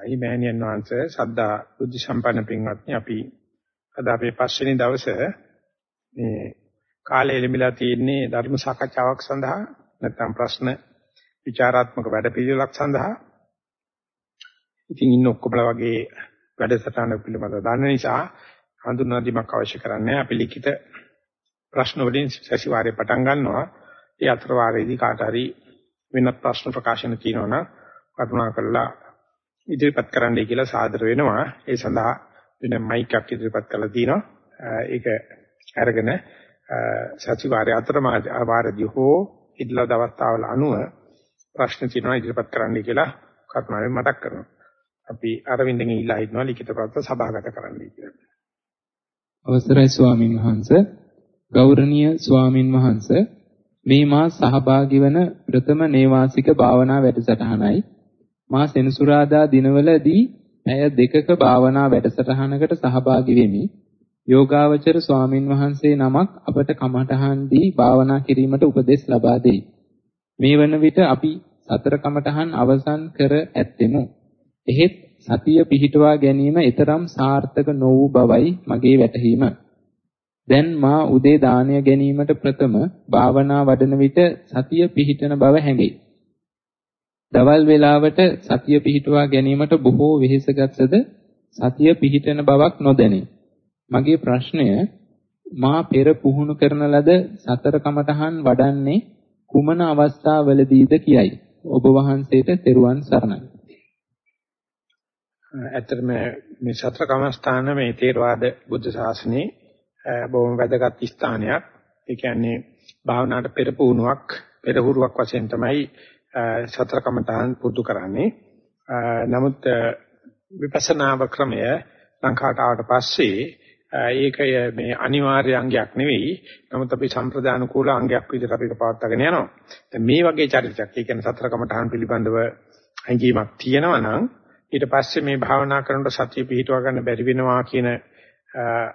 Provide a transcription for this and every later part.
අයි මෑණියන් වහන්සේ සද්දා බුද්ධ සම්පන්න පින්වත්නි අපි අද අපේ පස්වෙනි දවසේ මේ කාලය ලැබිලා තියෙන්නේ ධර්ම සාකච්ඡාවක් සඳහා නැත්නම් ප්‍රශ්න විචාරාත්මක වැඩපිළිවෙලක් සඳහා. ඉතින් ඉන්න ඔක්කොමලා වගේ වැඩසටහන පිළිබඳව දන්න නිසා හඳුන්වා දීමක් අවශ්‍ය කරන්නේ අපි ලිඛිත ප්‍රශ්න වලින් සැසිවාරේ පටන් ගන්නවා. ඒ අතර වාරයේදී කාට හරි වෙනත් ප්‍රශ්න ප්‍රකාශන තියෙනවා නම් කරුණාකරලා ඉදිරිපත් කරන්නයි කියලා සාදර වෙනවා. ඒ සඳහා වෙන මයික් එකක් ඉදිරිපත් කරලා තිනවා. ඒක අරගෙන සතිವಾರයේ අතරම වාරදී හෝ ඉදලා දවස්තාවල අනුව ප්‍රශ්න තියෙනවා ඉදිරිපත් කරන්නයි කියලා කරුණාවෙන් මතක් කරනවා. අපි අරවින්දගෙන් ඉල්ලා හිටනවා ලිඛිත ප්‍රශ්න සභාගත කරන්නයි කියලා. අවසරයි ස්වාමින් වහන්සේ ගෞරවනීය ස්වාමින් වහන්සේ මේ මා සහභාගී වන ප්‍රථම නේවාසික භාවනා වැඩසටහනයි මා සෙනසුරාදා දිනවලදී පැය දෙකක භාවනා වැඩසටහනකට සහභාගී වෙමි. යෝගාවචර ස්වාමින් වහන්සේ නමක් අපට කමඨහන් දී භාවනා කිරීමට උපදෙස් ලබා දෙයි. මේ වන විට අපි සතර කමඨහන් අවසන් කර ඇත්තෙමු. එහෙත් සතිය පිහිටවා ගැනීම ඊතරම් සාර්ථක නො වූ බවයි මගේ වැටහීම. දැන් මා උදේ දානය ගැනීමට ප්‍රථම භාවනා වඩන විට සතිය පිහිටන බව හැඟේ. දවල් වේලාවට සතිය පිහිටුවා ගැනීමට බොහෝ වෙහෙසගත්ද සතිය පිහිටන බවක් නොදැනේ. මගේ ප්‍රශ්නය මා පෙර පුහුණු කරන ලද සතර කමඨහන් වඩන්නේ කුමන අවස්ථාවලදීද කියයි. ඔබ වහන්සේට තෙරුවන් සරණයි. ඇත්තටම මේ සතර කමස්ථාන මේ තේරවාද බුද්ධ ශාසනයේ බොහොම වැදගත් ස්ථානයක්. ඒ කියන්නේ භාවනාවට පෙර පුහුණුවක් පෙරහුරුවක් වශයෙන් තමයි සතර කමඨහන් පුරුදු කරන්නේ. නමුත් විපස්සනා ක්‍රමය ලංකාවට ආවට පස්සේ ඒකය මේ අනිවාර්ය අංගයක් නෙවෙයි. නමුත් අපි සම්ප්‍රදාන කූල අංගයක් විදිහට අපිට පවත්වාගෙන යනවා. දැන් මේ වගේ චරිතයක්, ඒ කියන්නේ සතර කමඨහන් පිළිබඳව අංගීමක් තියෙනවා නම් ඊට පස්සේ මේ භාවනා කරනකොට සතිය පිහිටුවා ගන්න බැරි වෙනවා කියන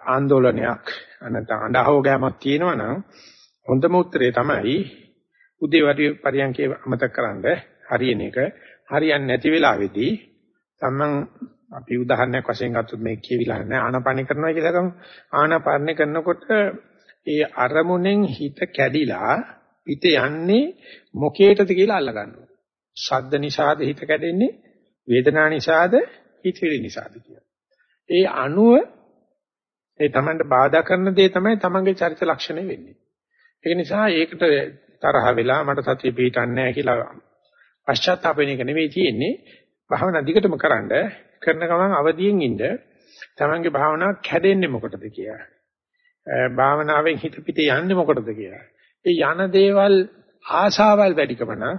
ආందోලනයක් නැත්නම් අඬහව ගෑමක් තියෙනවා නම් හොඳම උත්තරේ තමයි උදේ වටි පරියන්කේ අමතක කරන්න හරියන එක. හරියන්නේ නැති වෙලාවේදී සම්මන් අපි උදාහරණයක් වශයෙන් ගත්තොත් මේ කියවිලා නැහැ. ආනාපාන කරනවා කියලා ගමු. ආනාපාන කරනකොට ඒ අරමුණෙන් හිත කැඩිලා පිට යන්නේ මොකේටද කියලා අල්ල ගන්නවා ශබ්ද නිසාද හිත කැඩෙන්නේ? වේදනා නිසාද? හිතවිලි නිසාද කියලා. ඒ අණුව ඒ Tamanට බාධා කරන දේ තමයි Tamanගේ චරිත ලක්ෂණය වෙන්නේ. ඒක නිසා ඒකට තරහ වෙලා මට සතිය පිටන්නේ නැහැ කියලා පශ්චාත්තාප වෙන එක නෙවෙයි තියෙන්නේ. භාවනා දිගටම කරන්ඩ කරන ගමන් අවදියෙන් ඉන්න තමන්ගේ භාවනාව කැඩෙන්නේ මොකටද කියලා. භාවනාවෙන් හිත පිට යන්නේ මොකටද කියලා. ඒ යන දේවල් ආශාවල් වැඩිකම නම්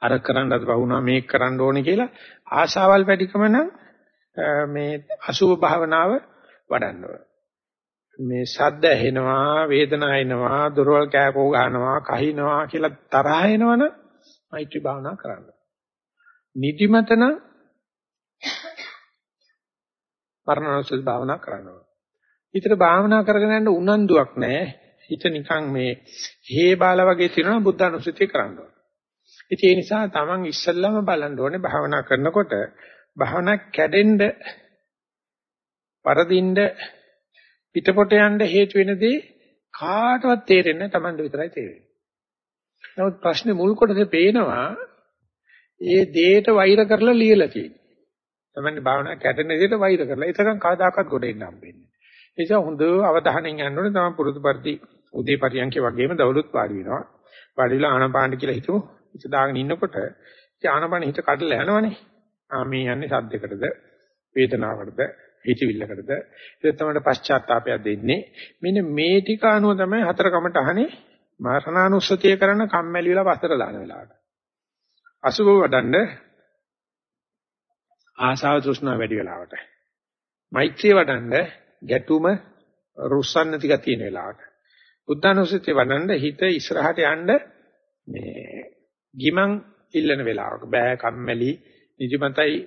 අර කරන්නත් වුණා මේක කරන්න ඕනේ කියලා ආශාවල් වැඩිකම නම් මේ අසුභ භාවනාව වඩන්න ඕනේ. මේ ශබ්ද ඇහෙනවා වේදනා එනවා දොරවල් කෑකෝ ගන්නවා කහිනවා කියලා තරහ එනවනම් මෛත්‍රී භාවනා කරන්න. නිදිමතන වර්ණනසල් භාවනා කරනවා. හිතට භාවනා කරගෙන යන්න උනන්දුවක් නැහැ. හිත නිකන් මේ හේ බාල වගේ තියෙනවා බුද්ධ අනුස්සතිය කරනවා. ඒ නිසා තමන් ඉස්සල්ලාම බලන්න ඕනේ භාවනා කරනකොට භාවනා කැඩෙන්න පරදින්න පිටපොට යන්න හේතු වෙන දේ කාටවත් තේරෙන්නේ නැහැ Tamanට විතරයි තේරෙන්නේ. නමුත් ප්‍රශ්නේ මුල් කොටසේ පේනවා ඒ දේට වෛර කරලා ලියලා තියෙන්නේ. Tamanට භාවනා කැඩෙන දේට වෛර කරලා. ඒකෙන් කවදාකවත් ගොඩ එන්න හම්බෙන්නේ. ඒ නිසා හොඳ අවධානයෙන් යන්න ඕනේ තමයි පුරුදු පරිදි උදේ පරියන්කේ වගේම දවලුත් වාඩි වෙනවා. වාඩිලා ආනපාන කියලා හිතමු. හිත දාගෙන ඉන්නකොට ඒ ආනපාන හිත කඩලා යනවනේ. ආ මේ යන්නේ සද්දයකටද වේදනාවකටද හිතවිල්ලකටද? ඒක තමයි පශ්චාත්තාපයක් දෙන්නේ. මෙන්න මේ ටික අනුව තමයි හතර කමට අහන්නේ. මරණානුස්සතිය කරන කම්මැලි වෙලා පස්සට දාන වෙලාවට. අසුබ වඩන්න ආසාව තෘෂ්ණා වැඩි වෙලාවට. මෛත්‍රිය වඩන්න ගැටුම රුස්සන්න ටික තියෙන වෙලාවට. බුද්ධානුස්සතිය වඩන්න හිත ඉස්සරහට යන්න මේ ගිමන් ඉල්ලන වෙලාවක බෑ කම්මැලි නිදිමතයි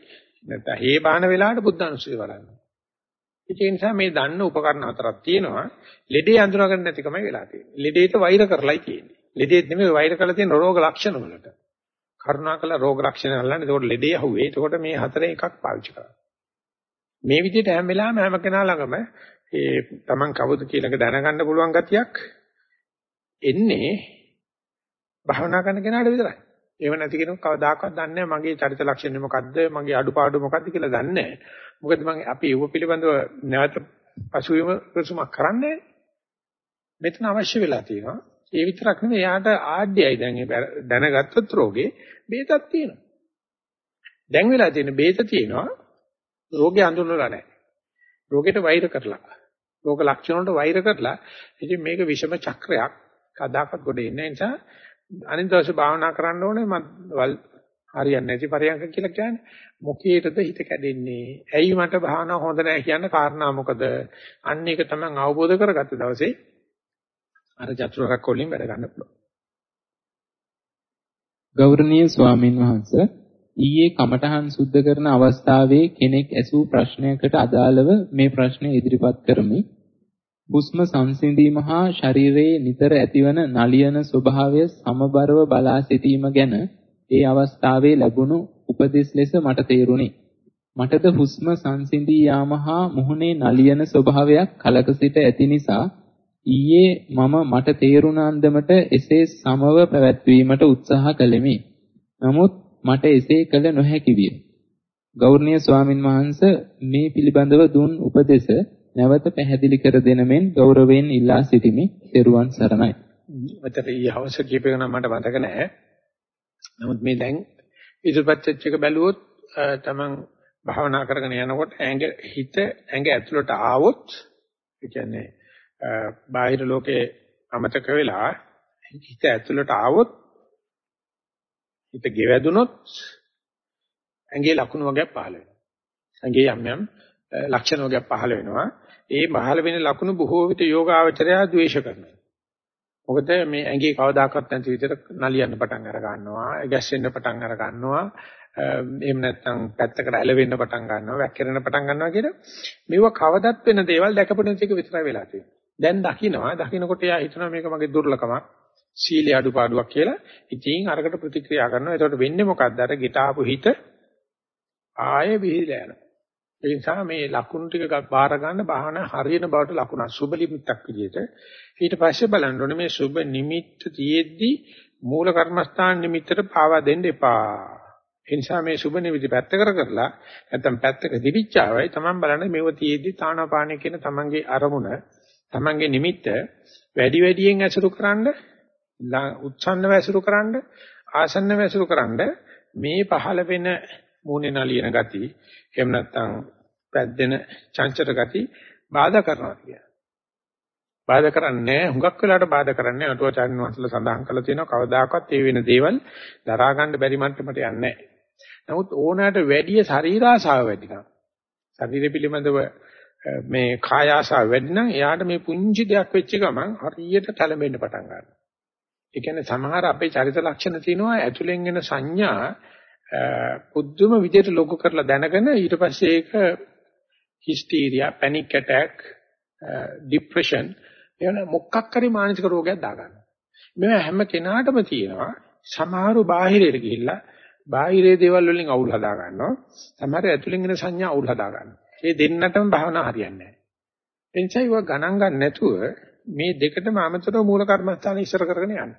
නැත්නම් හේ බාන වෙලාවට බුද්ධානුස්සතිය වඩන්න. ඒ නිසා මේ දන්න උපකරණ හතරක් තියෙනවා. ලෙඩේ අඳුනගන්න නැතිකමයි වෙලා තියෙන්නේ. ලෙඩේට වෛර කරලායි තියෙන්නේ. ලෙඩේත් නෙමෙයි වෛර කරලා තියෙන රෝග ලක්ෂණ වලට. කරුණාකර රෝග රක්ෂණ අල්ලන්න. එතකොට ලෙඩේ අහුවේ. එතකොට මේ හතරේ එකක් පාවිච්චි කරනවා. මේ විදිහට හැම වෙලාවෙම හැම කෙනා ළඟම ඒ Taman කවුද කියලා දැනගන්න පුළුවන් ගතියක් එන්නේ භවනා කරන කෙනාට විතරයි. ඒව නැති කෙනෙක් කවදාකවත් දන්නේ නැහැ මගේ චරිත ලක්ෂණ මොකද්ද මගේ අඩුපාඩු මොකද්ද කියලා දන්නේ නැහැ. මොකද මම අපි ඒව පිළිබඳව නැවත පසුවීම ප්‍රසුමක් කරන්නේ මෙතන අවශ්‍ය වෙලා තියෙනවා. ඒ විතරක් නෙවෙයි එයාට ආඩ්‍යයි දැන් දැනගත්තොත් රෝගේ බේතක් තියෙනවා. දැන් වෙලා තියෙන බේත තියෙනවා රෝගේ හඳුන්වලා නැහැ. රෝගෙට වෛර කරලා. රෝග ලක්ෂණ වලට වෛර කරලා ඉතින් මේක විෂම චක්‍රයක් කදාකත් ගොඩ එන්නේ නිසා අනිත් දවසේ භාවනා කරන්න ඕනේ මම හරියන්නේ නැති පරියන්ක කියලා කියන්නේ මොකේටද හිත කැඩෙන්නේ? ඇයි මට භාවනා හොඳ නැහැ කියන කාරණා මොකද? අන්න ඒක තමයි අවබෝධ කරගත්ත දවසේ අර චතුරාර්ය වලින් වැඩ ගන්න පුළුවන්. ගෞරවනීය ස්වාමින් වහන්සේ ඊයේ කමඨහන් සුද්ධ කරන අවස්ථාවේ කෙනෙක් ඇසූ ප්‍රශ්නයකට අදාළව මේ ප්‍රශ්නය ඉදිරිපත් කරමි. හුස්ම සංසිඳීම හා ශරීරයේ නිතර ඇතිවන නලියන ස්වභාවය සමබරව බලා සිටීම ගැන ඒ අවස්ථාවේ ලැබුණු උපදෙස් ලෙස මට තේරුණි. මටද හුස්ම සංසිඳී යාම හා මුහුණේ නලියන ස්වභාවයක් කලක සිට ඇති නිසා ඊයේ මම මට තේරුණ අන්දමට එසේ සමව පැවැත්වීමට උත්සාහ කළෙමි. නමුත් මට එසේ කළ නොහැකි විය. ගෞරවනීය ස්වාමින් වහන්සේ මේ පිළිබඳව දුන් උපදෙස නැවත පැහැදිලි කර දෙන මෙන් ගෞරවයෙන් ඉල්ලා සිටිමි. ත්වන් සරණයි. මතට ඊ හවස කීපේ නම් මට මතක නැහැ. නමුත් මේ දැන් ඉදිරිපත් එක බැලුවොත් තමන් භාවනා කරගෙන යනකොට ඇඟ හිත ඇඟ ඇතුළට ආවොත් ඒ කියන්නේ බාහිර ලෝකේ අමතක වෙලා හිත ඇතුළට ආවොත් හිත ගෙවැදුනොත් ඇඟේ ලකුණු වර්ගයක් පහළ වෙනවා. ඇඟේ යම් යම් ලක්ෂණ වර්ගයක් පහළ වෙනවා. ඒ පහළ වෙන ලකුණු බොහෝ විට යෝගාවචරය ද්වේෂ කරනවා. මොකද මේ ඇඟේ කවදාකවත් නැති විදිහට නලියන්න පටන් අර ගන්නවා, ගැස්සෙන්න පටන් අර ගන්නවා. එහෙම නැත්නම් පැත්තකට ඇලවෙන්න පටන් ගන්නවා, වැක්කිරෙන්න පටන් ගන්නවා කියන මේව කවදත් වෙන දේවල් දැකපු නැති එක විතරයි වෙලා තියෙන්නේ. දැන් දකින්නවා, දකින්නකොට එයා හිතනවා මේක මගේ දුර්ලකමක්. සීලේ අඩුපාඩුවක් කියලා. ඉතින් අරකට ප්‍රතික්‍රියා කරනවා. එතකොට වෙන්නේ මොකද්ද? අර ගෙට ආපු හිත ආයෙ විහිදලා යනවා. ඒ නිසා මේ ලකුණු ටික බාර ගන්න බාහන හරියන බවට ලකුණ සුබ නිමිත්තක් විදිහට ඊට පස්සේ බලන්න ඕනේ මේ සුබ නිමිත්ත තියෙද්දි මූල කර්මස්ථාන නිමිත්තට පාවා දෙන්න එපා. ඒ නිසා මේ සුබ නිමිති පැත්ත කර කරලා නැත්තම් පැත්තක දිවිච්චාවයි Taman බලන්නේ මේව තියෙද්දි තානාපානිය කියන Tamanගේ අරමුණ Tamanගේ නිමිත්ත වැඩි වැඩියෙන් ඇසුරු කරන්නේ උච්ඡන්න වැසුරු කරන්න ආසන්න වැසුරු කරන්න මේ පහළ වෙන මූණේ නලියන ගති එහෙම නැත්නම් පැද්දෙන චංචල ගති බාධා කරනවා කියන්නේ. බාධා කරන්නේ හුඟක් වෙලාවට බාධා කරන්නේ අටුවචාරින් වහන්සේලා සඳහන් කරලා තියෙනවා කවදාකවත් ඒ වෙන දේවල් දරා ගන්න බැරි මට්ටමට යන්නේ නැහැ. නමුත් ඕනෑමට වැඩි ශරීර ආසාව වැඩි නම් ශරීර පිළිබඳව මේ කාය ආසාව වැඩි නම් එයාට මේ පුංචි දෙයක් වෙච්ච ගමන් හරියට කලඹෙන්න පටන් ගන්නවා. ඒ කියන්නේ සමහර අපේ චරිත ලක්ෂණ තියෙනවා ඇතුලෙන් එන සංඥා පුදුම විදිහට ලොකු කරලා දැනගෙන ඊට පස්සේ ඒක හිස්ටීරියා, පැනික් ඇටැක්, ડિප්‍රෙෂන් එවන මොකක් හරි මානසික රෝගයක් දාගන්නවා. මේ හැම කෙනාටම තියෙනවා. සමහරු බාහිරයට ගිහිල්ලා බාහිරේ දේවල් වලින් අවුල් හදා ගන්නවා. සමහර ඇතුලෙන් එන සංඥා අවුල් හදා ගන්නවා. මේ දෙන්නටම භාවනා හරියන්නේ නැහැ. එනිසා ඒවා ගණන් ගන්න නැතුව මේ දෙකටම අමතරව මූල කර්මස්ථාන ඉස්සර කරගෙන යන්න.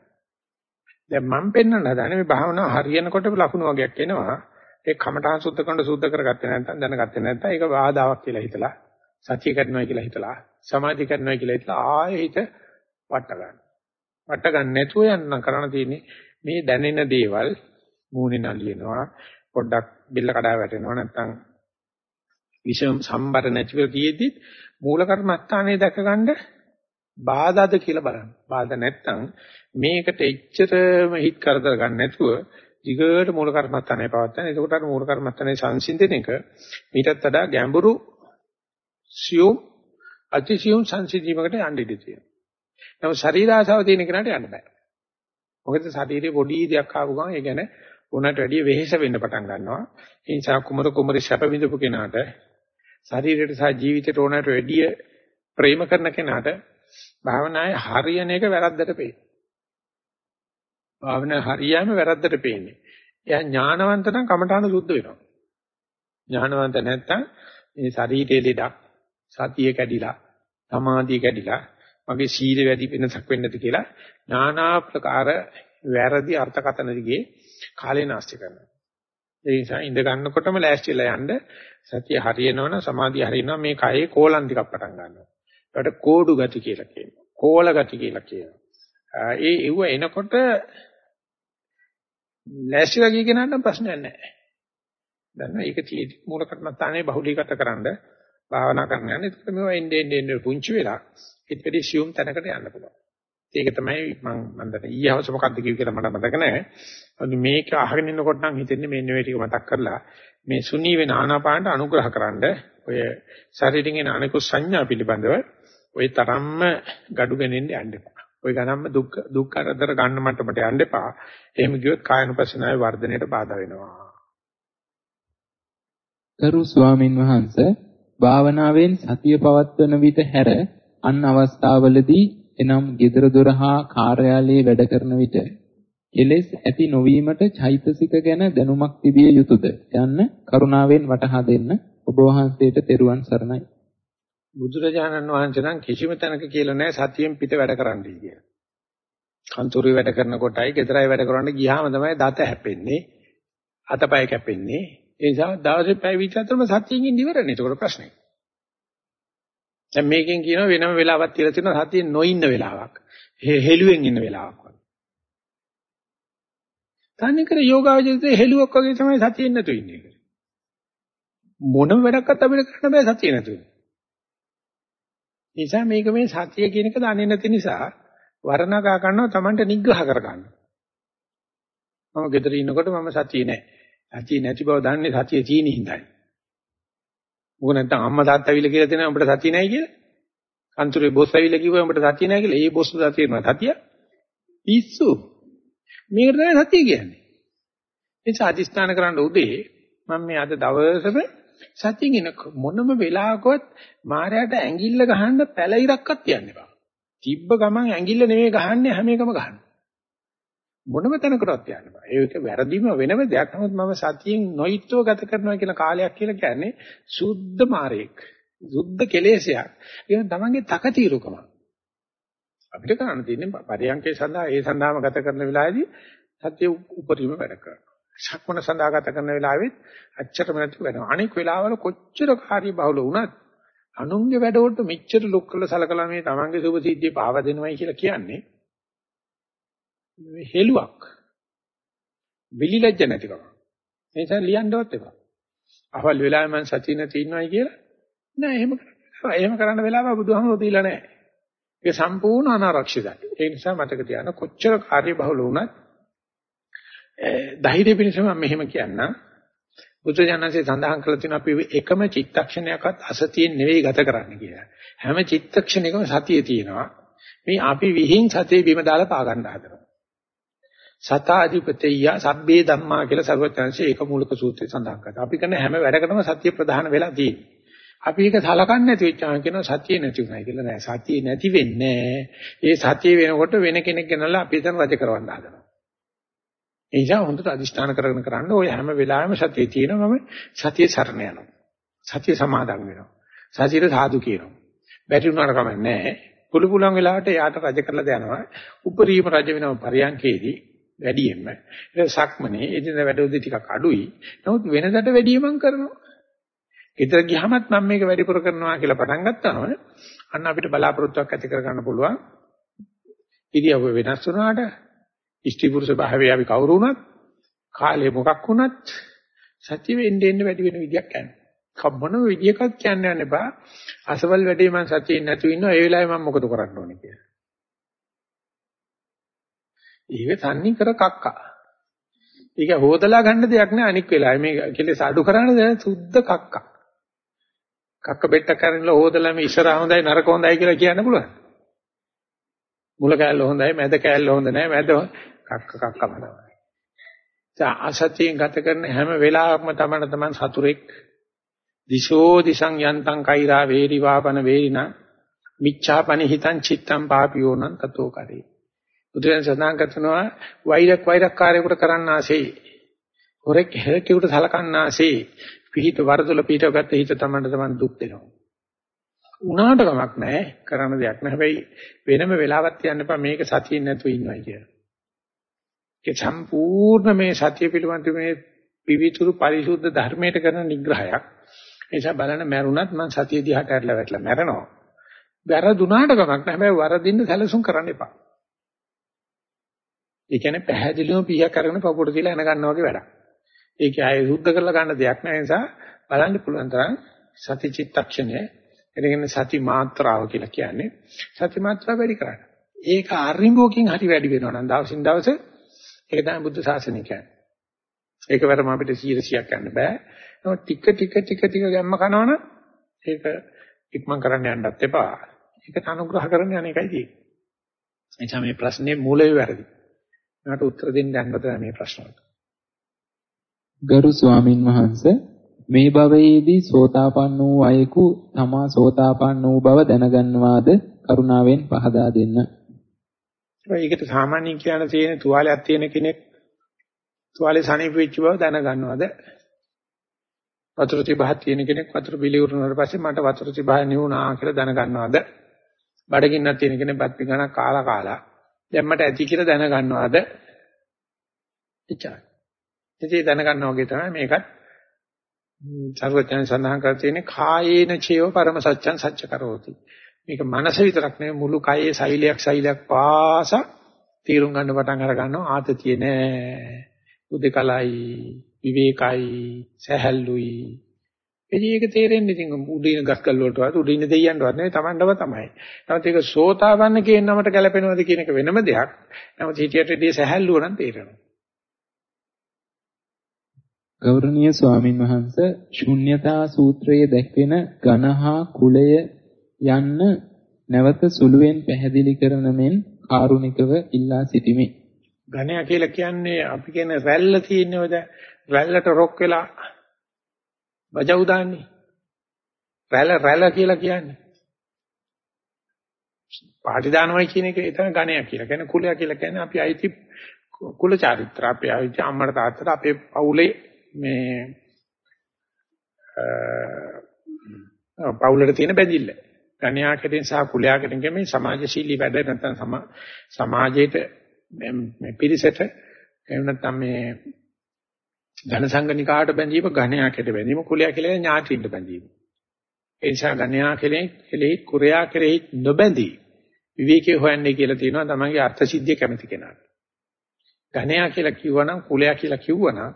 දැන් මම පෙන්වන්න හදන්නේ මේ භාවනාව හරියනකොට ලකුණු වගේක් එනවා. ඒ කමඨාන් සුද්ධ කරන සුද්ධ කරගත්තේ නැත්නම් දැනගත්තේ නැත්නම් ඒක බාධාවක් කියලා හිතලා සත්‍ය කරනවා කියලා හිතලා සමාධි කරනවා කියලා හිතලා ආයෙ හිත වට ගන්න. වට ගන්න නැතුව යන්න කරණ තියෙන්නේ මේ දැනෙන දේවල් මූණේ නලියනවා පොඩ්ඩක් බිල්ල කඩා වැටෙනවා නැත්නම් විෂම සම්බර නැතිව තියෙද්දි මූල කර්මස්ථානයේ දැකගන්න බාධාද කියලා බලන්න. බාධා නැත්තම් මේකට එච්චරම හිත කරදර ගන්න නැතුව ඊගොඩ මූල කර්මස්ථානේ පවත්තන. එතකොට අර මූල කර්මස්ථානේ සංසිඳන එක ඊටත් වඩා ගැඹුරු සියුම් අතිසියුම් සංසිඳීමකට යන්න ඉඩ තියෙනවා. නමුත් ශරීර ආසාව තියෙන කෙනාට යන්න බෑ. මොකද ශරීරේ පොඩි දෙයක් ආපු ගමන් ඒ කියන්නේ උනට වැඩිය වෙහෙස වෙන්න පටන් ගන්නවා. ඒ නිසා කුමරු කුමරි සැප විඳපු කෙනාට ශරීරයට සහ ජීවිතයට උනට වැඩිය ප්‍රේම කරන කෙනාට භාවනාවේ හරියන එක වැරද්දට පේනවා. භාවනාවේ හරියම වැරද්දට පේන්නේ. එයා ඥානවන්ත නම් කමඨාන සුද්ධ වෙනවා. ඥානවන්ත නැත්තම් මේ ශරීරයේ ලෙඩක්, සතිය කැඩිලා, සමාධිය කැඩිලා, මගේ සීල වැඩි වෙනසක් වෙන්නද කියලා নানা ප්‍රකාර වැරදි අර්ථකථන දිගේ කාලේ නාස්ති කරනවා. ඒ නිසා ඉඳ ගන්නකොටම ලෑස්තිලා යන්න සතිය හරියනවනම් සමාධිය හරියනවා මේ කයේ කෝලම් ටිකක් පටන් ගන්නවා. ඒකට කෝඩු ගති කියලා කියනවා. කෝල ගති කියලා කියනවා. ඒ එව්ව එනකොට ලෑස්තිලා ගිය කෙනාට ප්‍රශ්නයක් නැහැ. දැන් ඒක තියෙදි මූල කර්මස්ථානේ බහුලීගත කරන්න භාවනා කරන්න යන. ඒකට මේවා එන්නේ එන්නේ පුංචි වෙලා ඊට වැඩි සියුම් තැනකට යන්න පුළුවන්. ඒක තමයි මම මම දැන් ඊයේ හවස මොකක්ද කිව්වේ කියලා මට මතක නැහැ. මේක අහගෙන ඉන්නකොට නම් හිතෙන්නේ මේ නෙවෙයි ටික මතක් කරලා මේ සුනී වෙන ආනාපානට අනුග්‍රහකරනද ඔය ශරීරයෙන් එන අනිකුත් සංඥා පිළිබඳව ඔය තරම්ම gadu ගෙනින්න යන්න එපා. ඔය ගණන්ම දුක් දුක් කරදර ගන්න මට්ටමට යන්න එපා. එහෙම ගියොත් කායනුපස්සනාවේ වර්ධනයට බාධා වෙනවා. ගරු ස්වාමින් වහන්සේ භාවනාවෙන් සතිය පවත්වන විට හැර අන් අවස්ථාවලදී එනම් gedara dora හා කාර්යාලයේ වැඩ කරන විට කෙලෙස් ඇති නොවීමට චෛතසික ගැන දැනුමක් තිබිය යුතුයද යන්න කරුණාවෙන් වටහා දෙන්න ඔබ වහන්සේට තෙරුවන් සරණයි. බුදුරජාණන් වහන්සේ නම් කිසිම තැනක කියලා නැහැ සතියෙන් පිට වැඩ කරන්නයි කියලා. කන්තුරුවේ වැඩ කරනකොටයි, ගෙදරයි වැඩ කරන්න ගියාම තමයි දත හැපෙන්නේ, අතපය කැපෙන්නේ. ඒ නිසා දවසේ පැය විතරම සතියෙන් ඉඳ ඉවරනේ. ඒක ප්‍රශ්නේ. දැන් මේකෙන් කියනවා වෙනම වෙලාවක් තියලා තියෙනවා සතියේ නොඉන්න වෙලාවක්. හෙළුවෙන් ඉන්න වෙලාවක් වගේ. තන්නේ කර යෝගාවචරිතේ හෙළුවක් වගේ තමයි සතියෙන් නැතු ඉන්නේ. මොනම වැඩක්වත් අපිට කරන්න බෑ සතිය නැතුව. නිසා මේක මේ සතිය කියන එක දන්නේ නැති නිසා වර්ණගා ගන්නවා Tamanට නිග්‍රහ කර ගන්නවා. මම ගෙදර ඉන්නකොට මම සතියේ නැහැ. සතිය නැති බව දන්නේ සතිය තියෙන හිඳයි. මොක නැත්තම් අම්මා තාත්තා ඇවිල්ලා කියලා දෙනවා උඹට සතිය නැහැ කියලා. කන්තුරේ බොස් ඇවිල්ලා කිව්වා උඹට සතිය නැහැ කියලා. ඒ බොස් සතිය නෙවෙයි සතිය. පිස්සු. මේකට තමයි සතිය කියන්නේ. ඒ සාධිස්ථාන කරන්න උදේ මම මේ අද දවසේම සතියින් ඉන මොනම වෙලාවකවත් මායයට ඇඟිල්ල ගහන්න පැල ඉරක්වත් තියන්න එපා. තිබ්බ ගමන් ඇඟිල්ල නෙමෙයි ගහන්නේ හැම එකම ගහන්න. මොනම තැනකටවත් යන්න බෑ. ඒක වැරදිම වෙනම දෙයක්. නමුත් මම සතියෙන් නොයිත්ව ගත කරනවා කියන කාලයක් කියලා කියන්නේ සුද්ධ මාරේක්. සුද්ධ කෙලෙසයක්. ඒක තමන්ගේ තකතිරුකම. අපිට කරන්න තියෙන්නේ පරියන්කේ සඳහා ඒ සඳහාම ගත කරන වෙලාවේදී සත්‍ය උපරිම වැඩ කරනවා. ශක්මන සඳහා ගත කරන වෙලාවෙත් අච්චරම නැති වෙනවා. අනෙක් වෙලාවල කොච්චර කාර්ය බහුල වුණත් අනුන්ගේ වැඩවලට මෙච්චර ලොක් කරලා සලකලා මේ තමන්ගේ සුභ සිද්ධිය පාව දෙනවයි කියලා කියන්නේ හෙළුවක්. විලිලැජ්ජ නැතිකම. ඒ නිසා ලියන්නවත් එපා. අහවල් වෙලාවෙ මම සතිය නැති ඉන්නවයි කියලා නෑ එහෙම කරන්න. එහෙම කරන්න වෙලාව බුදුහාමුදුරුවෝ දීලා නෑ. ඒක සම්පූර්ණ අනාරක්ෂිතයි. ඒ නිසා මතක තියාගන්න කොච්චර කාර්ය බහුල වුණත් ධෛර්ය පිණිසම මෙහෙම කියන්නම්. බුදුජානන්සේ සඳහන් කළ තියෙන අපි එකම චිත්තක්ෂණයක්වත් අසතියෙන් නෙවෙයි ගත කරන්න කියලා. හැම චිත්තක්ෂණයකම සතිය තියෙනවා. මේ අපි විහිං සතිය බිම දාලා පා ගන්න හදනවා. සතාධිපතේය සබ්බේ ධම්මා කියලා සර්වඥාන්සේ ඒක මූලික සූත්‍රය සඳහන් කරනවා. අපි කරන හැම වැඩකටම සත්‍ය ප්‍රධාන වෙලා තියෙනවා. අපි ඒක සලකන්නේ නැති වෙච්චාම කියනවා සත්‍ය නැති උනායි කියලා නෑ. සත්‍ය නැති වෙන්නේ ඒ සත්‍ය වෙනකොට වෙන කෙනෙක් ගෙනල්ලා අපි එතන රජ කරවන්න හදනවා. ඒ නිසා හොඳට අදිෂ්ඨාන කරගෙන කරන්න ඔය හැම වෙලාවෙම සතිය තියෙනවා මම සතිය සරණ යනවා. සතිය සමාදන් වෙනවා. සතියට සාදු කියනවා. බැරි වුණාට කමක් නැහැ. පුළු පුළුවන් වෙලාවට යාට රජ කරලා දෙනවා. උපරිම රජ වෙනව පරියන්කේදී වැඩියෙන්ම. ඒක සක්මනේ එදින වැඩවලදී ටිකක් අඩුයි. නමුත් වෙනදට වැඩිය මම කරනවා. ඊතර ගියහමත් මම මේක වැඩිපුර කරනවා කියලා පටන් ගත්තාම අන්න අපිට බලාපොරොත්තුවක් ඇති කරගන්න පුළුවන්. ඉරියව්ව වෙනස් වුණාට ඉෂ්ටි පුරුෂ භාවය අපි කවුරු වුණත් කාලේ මොකක් වුණත් සත්‍ය වෙන්න එන්න වැඩි වෙන විදියක් යනවා. කම්මන විදියකත් කියන්න යන්න එපා. අසවල් වැඩේ මම සත්‍යයෙන් නැතු ඉන්නවා ඒ වෙලාවේ මම මොකද කරන්න ඕනේ කියලා. ඒක තන්නේ කර කක්කා. ඒක හොදලා ගන්න දෙයක් නෑ අනික් වෙලාවේ මේ කෙලෙස් අඩු කරන්න දැන සුද්ධ කක්කා. කක්ක බෙට්ට කරනලා හොදලා මේ ඉස්සරහ හොඳයි නරක හොඳයි කියලා කියන්න පුළුවන්. මුල කෑල්ල හොඳයි මැද කෑල්ල හොඳ නෑ මැද කක්ක කක්කම තමයි. අසතියෙන් ගත කරන හැම වෙලාවකම තමයි තමන් සතුරෙක් දිශෝ දිසං යන්තං කෛරා වේරි වාපන වේරිනා මිච්ඡාපනි හිතං චිත්තං පාපියෝනං තතෝ කරේ බුදුරජාණන් සඳහන් කරනවා වෛරක් වෛරක්කාරයෙකුට කරන්න ආසේ හොරෙක් හැකියට සලකන්නාසේ පිහිට වරදොල පිහිටවගත්ත හිත තමයි තමයි දුක් දෙනවා. උනාට කමක් නැහැ කරන්න දෙයක් නැහැ. හැබැයි වෙනම වෙලාවක් තියන්න එපා මේක සතියෙන් නැතුව ඉන්නවයි කියලා. ඒ සම්පූර්ණ මේ සතිය පිළිබඳ මේ පිවිතුරු පරිසුද්ධ ධර්මයට කරන නිග්‍රහයක්. ඒ නිසා බලන්න මැරුණත් මං සතිය දිහාට ඇරලා වැටලා මැරෙනවා. වැරදුනාට කමක් නැහැ. හැබැයි වරදින්න සැලසුම් කරන්න එපා. ඒ කියන්නේ පැහැදිලිවම පීයක් අරගෙන පපුවට තියලා එන ගන්නවා වගේ වැඩක්. ඒක ආයේ සුද්ධ කරලා ගන්න දෙයක් නැහැ නිසා බලන්න පුළුවන් තරම් සති චිත්තක්ෂණය එතන සති මාත්‍රාව කියලා කියන්නේ සති මාත්‍රාව වැඩි කරන්න. ඒක අරිඹෝකින් හරි වැඩි වෙනවා නම් දවසින් දවස ඒක තමයි බුද්ධ ශාසනය කියන්නේ. ඒකවරම අපිට 100ක් ගන්න බෑ. නමුත් ටික ටික ටික ටික ගැම්ම කනවනම් ඒක ඉක්මන් කරන්න යන්නත් එපා. ඒකට අනුග්‍රහ කරන්න යන එකයි තියෙන්නේ. එනිසා මේ ප්‍රශ්නේ මූලය වැරදි. මට උත්තර දෙන්න යන්න මේ ප්‍රශ්නවලට. ගරු ස්වාමින් වහන්සේ මේ භවයේදී සෝතාපන්න වූ අයෙකු තමා සෝතාපන්න වූ බව දැනගන්නවාද කරුණාවෙන් පහදා දෙන්න. ඒකට සාමාන්‍යයෙන් කියන තියෙන තුවාලයක් තියෙන කෙනෙක් තුවාලේ සනීප වෙච්ච බව දැනගන්නවද? වතුර තිබහක් තියෙන කෙනෙක් වතුර පිළිවුරුනාට පස්සේ මට වතුර තිබහ නිවුණා කියලා දැනගන්නවද? බඩගින්නක් තියෙන කෙනෙක් බත් පිඟානක් කාලා කාලා දැන් මට ඇති කියලා දැනගන්නවද? එච්චරයි. ඉතින් දැනගන්නා වගේ තමයි මේකත් සර්වඥයන් සඳහන් කර තියෙන්නේ කායේන චේව පරම සත්‍යං සත්‍ය කරෝති. මේක මනස විතරක් නෙවෙයි මුළු කයේ සෛලයක් සෛලයක් පාසා තීරුම් ගන්න පටන් අර ගන්නවා ආතතිය නෑ. උදේකලයි විවේකයි සහැල්ලුයි. එදී ඒක තේරෙන්නේ ඉතින් උඩින ගස්කල් වලට වත් උඩින දෙයියන්ටවත් නෙවෙයි Tamandව තමයි. නමුත් ඒක සෝතාපන්න කියන නමට ගැලපෙනවද කියන එක වෙනම දෙයක්. නමුත් හිතියටදී සහැල්ලුව නම් තේරෙනවා. ගෞරවනීය ස්වාමින් වහන්සේ ශුන්්‍යතා සූත්‍රයේ දැක්වෙන ඝනහා කුලය යන්න නැවත සුළුවෙන් පැහැදිලි කරන මෙන් කාරුණිකව ඉල්ලා සිටිමි. ඝණය කියලා කියන්නේ අපි කියන රැල්ල තියෙනවද? රැල්ලට රොක් වෙලා බජව් දාන්නේ. රැල්ල රැල්ල කියලා කියන්නේ. පාටි දානවයි කියන එක එතන ඝණය කියලා. කියන්නේ කුලය කියලා කියන්නේ අපි අයිති කුල චාරිත්‍ර අපේ අයිති අම්මට තාත්තට අපේ පවුලේ මේ පවුලට තියෙන බැඳිල්ල. ගණ්‍යා කෙරෙන් සහ කුලයා කෙරෙන් මේ සමාජශීලී වැඩ නැත්නම් සමාජයේට මේ පිරිසට එහෙම නැත්නම් මේ ධන සංගනිකාට බැඳීම ගණ්‍යා කෙරෙ බැඳීම කුලයා කියලා ඥාතියින්ට බැඳීම. ඒ නිසා ගණ්‍යා කෙරෙහි කෙලෙහි කුරයා කෙරෙහි නොබැඳී විවේකී හොයන්නේ කියලා තියෙනවා තමන්ගේ අර්ථ සිද්ධිය කැමති කෙනාට. ගණ්‍යා කියලා කිව්වනම් කුලයා කියලා කිව්වනම්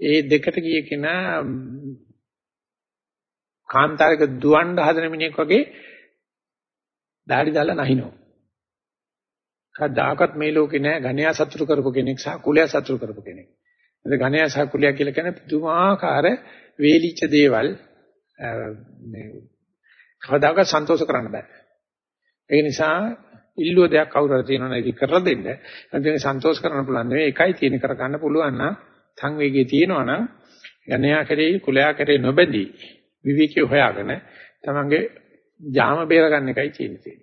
ඒ දෙකට ගිය කෙනා කාන්තාරයක දුවන්න හදන මිනිහෙක් වගේ দাঁඩි දාලා නැහිනවා. කවදාකවත් මේ ලෝකේ නෑ ඝණයා සතුරු කරපු කෙනෙක් සහ කුලයා සතුරු කරපු කෙනෙක්. ඒ ඝණයා සහ කුලයා කියලා කියන්නේ පුදුමාකාර වේලිච්ච දේවල් මේ කවදාකවත් සන්තෝෂ කරන්න බෑ. ඒ නිසා ඉල්ලුව දෙයක් කවුරු හරි තියෙනවා නම් ඒක කරලා දෙන්න. නැත්නම් සන්තෝෂ කරන්න පුළුවන් නෙවෙයි. එකයි තියෙන කර ගන්න පුළුවන් නම් සංවේගයේ තියෙනවා නම් ගණයා කරේ කුලයා කරේ නොබැඳී විවිකේ හොයාගෙන තමන්ගේ ජාම බේර ගන්න එකයි තියෙන්නේ.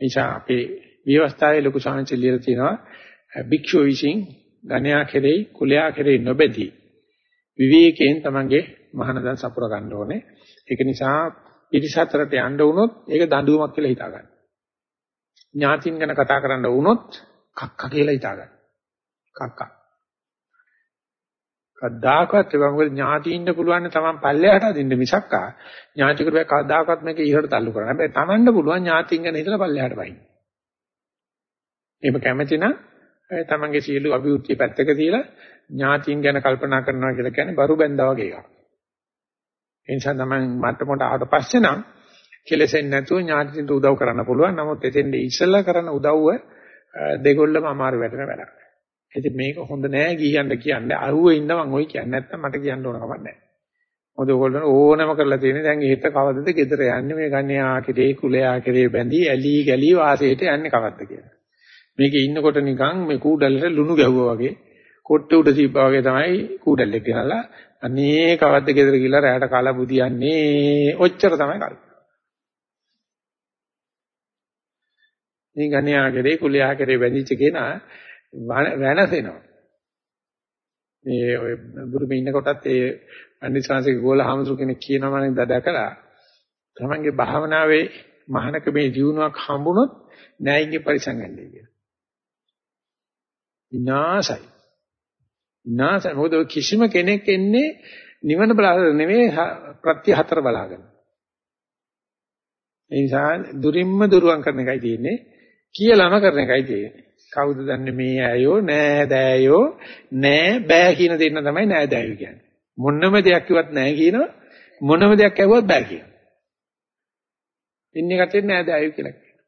නිසා අපේ විවස්ථාවේ ලොකු සාංශලියල තියෙනවා භික්ෂුව විසින් ගණයා කරේ කුලයා කරේ නොබැඳී විවේකයෙන් තමන්ගේ මහානදන් සපුර ගන්න ඕනේ. ඒක නිසා පිරිසතරට යන්න වුණොත් ඒක දඬුවමක් කියලා හිතා ගන්න. ඥාතින් ගැන කතා කරන්න වුණොත් කක්ක කියලා හිතා ගන්න. කක්කා. කවදාකවත් ඒක මොකද ඥාතියින්ද පුළුවන් තමන් පල්ලෙහාට අදින්න මිසක්කා ඥාතිකරු බෑ කවදාකවත් මේක ඉහළට තල්ලු කරන්න. හැබැයි තමන්ට පුළුවන් ඥාතියින් ගැන හිතලා පල්ලෙහාට වයින්. එහෙම කැමති නම් තමන්ගේ සියලු අභිවෘද්ධිය පැත්තක තියලා ඥාතියින් ගැන කල්පනා කරනවා කියලා කියන්නේ බරු බැඳා වගේ එකක්. ඒ නිසා තමන් මට්ටමට ආවට පස්සේ නම් කෙලෙසෙන්නේ නැතුව ඥාතියින්ට උදව් කරන්න පුළුවන්. නමුත් එතෙන්ද ඉස්සෙල්ලා කරන උදව්ව දෙගොල්ලම අමාරු වැඩන වැඩක්. ඉතින් මේක හොඳ නෑ ගියන්න කියන්නේ. අරුවේ ඉන්න මං ඔයි කියන්නේ නැත්තම් මට කියන්න ඕන කමක් නෑ. මොකද ඕගොල්ලෝ ඕනම කරලා තියෙන්නේ දැන් එහෙට කවදද ගෙදර යන්නේ මේ ගණ්‍යා කෙරේ කුලයා කෙරේ බැඳී ඇලි ගලි වාසයට යන්නේ කවද්ද කියලා. මේකේ ඉන්නකොට නිකන් මේ කූඩල්ලට ලුණු ගැහුවා වගේ කොට්ට උඩ තිබ්බා වගේ තමයි කූඩල්ලෙක් ගෙනලා අනේ කවද්ද ගෙදර ගිහලා රැයට කාලා බුදියන්නේ ඔච්චර තමයි කල්. මේ ගණ්‍යා කෙරේ කුලයා කෙරේ බැඳිච්ච කෙනා වෙනසෙනවා. මේ ඔය බුරුමේ ඉන්න කොටත් ඒ අනිසංශික ගෝල හාමුදුරු කෙනෙක් කියනවා නම් දැකලා තමන්ගේ භාවනාවේ මහානක මේ ජීවුණාවක් හම්බුනොත් නෑයිගේ පරිසං ගන්නයි කියලා. විනාසයි. විනාසයි. මොකද කිසිම කෙනෙක් එන්නේ නිවන බලාගෙන නෙමෙයි ප්‍රත්‍ය හතර බලාගෙන. ඒ නිසා දුරින්ම දුරුවන් කරන එකයි තියෙන්නේ. කියලාම කරන එකයි තියෙන්නේ. කවුද දන්නේ මේ ඇයෝ නෑ දෑයෝ නෑ බෑ කියන දෙන්න තමයි නෑ දෑයෝ කියන්නේ. මොනම දෙයක් කිව්වත් නෑ කියනවා මොනම දෙයක් ඇහුවත් බෑ කියනවා. ඉන්නේ කටේ නෑ දෑයෝ කියලා කියනවා.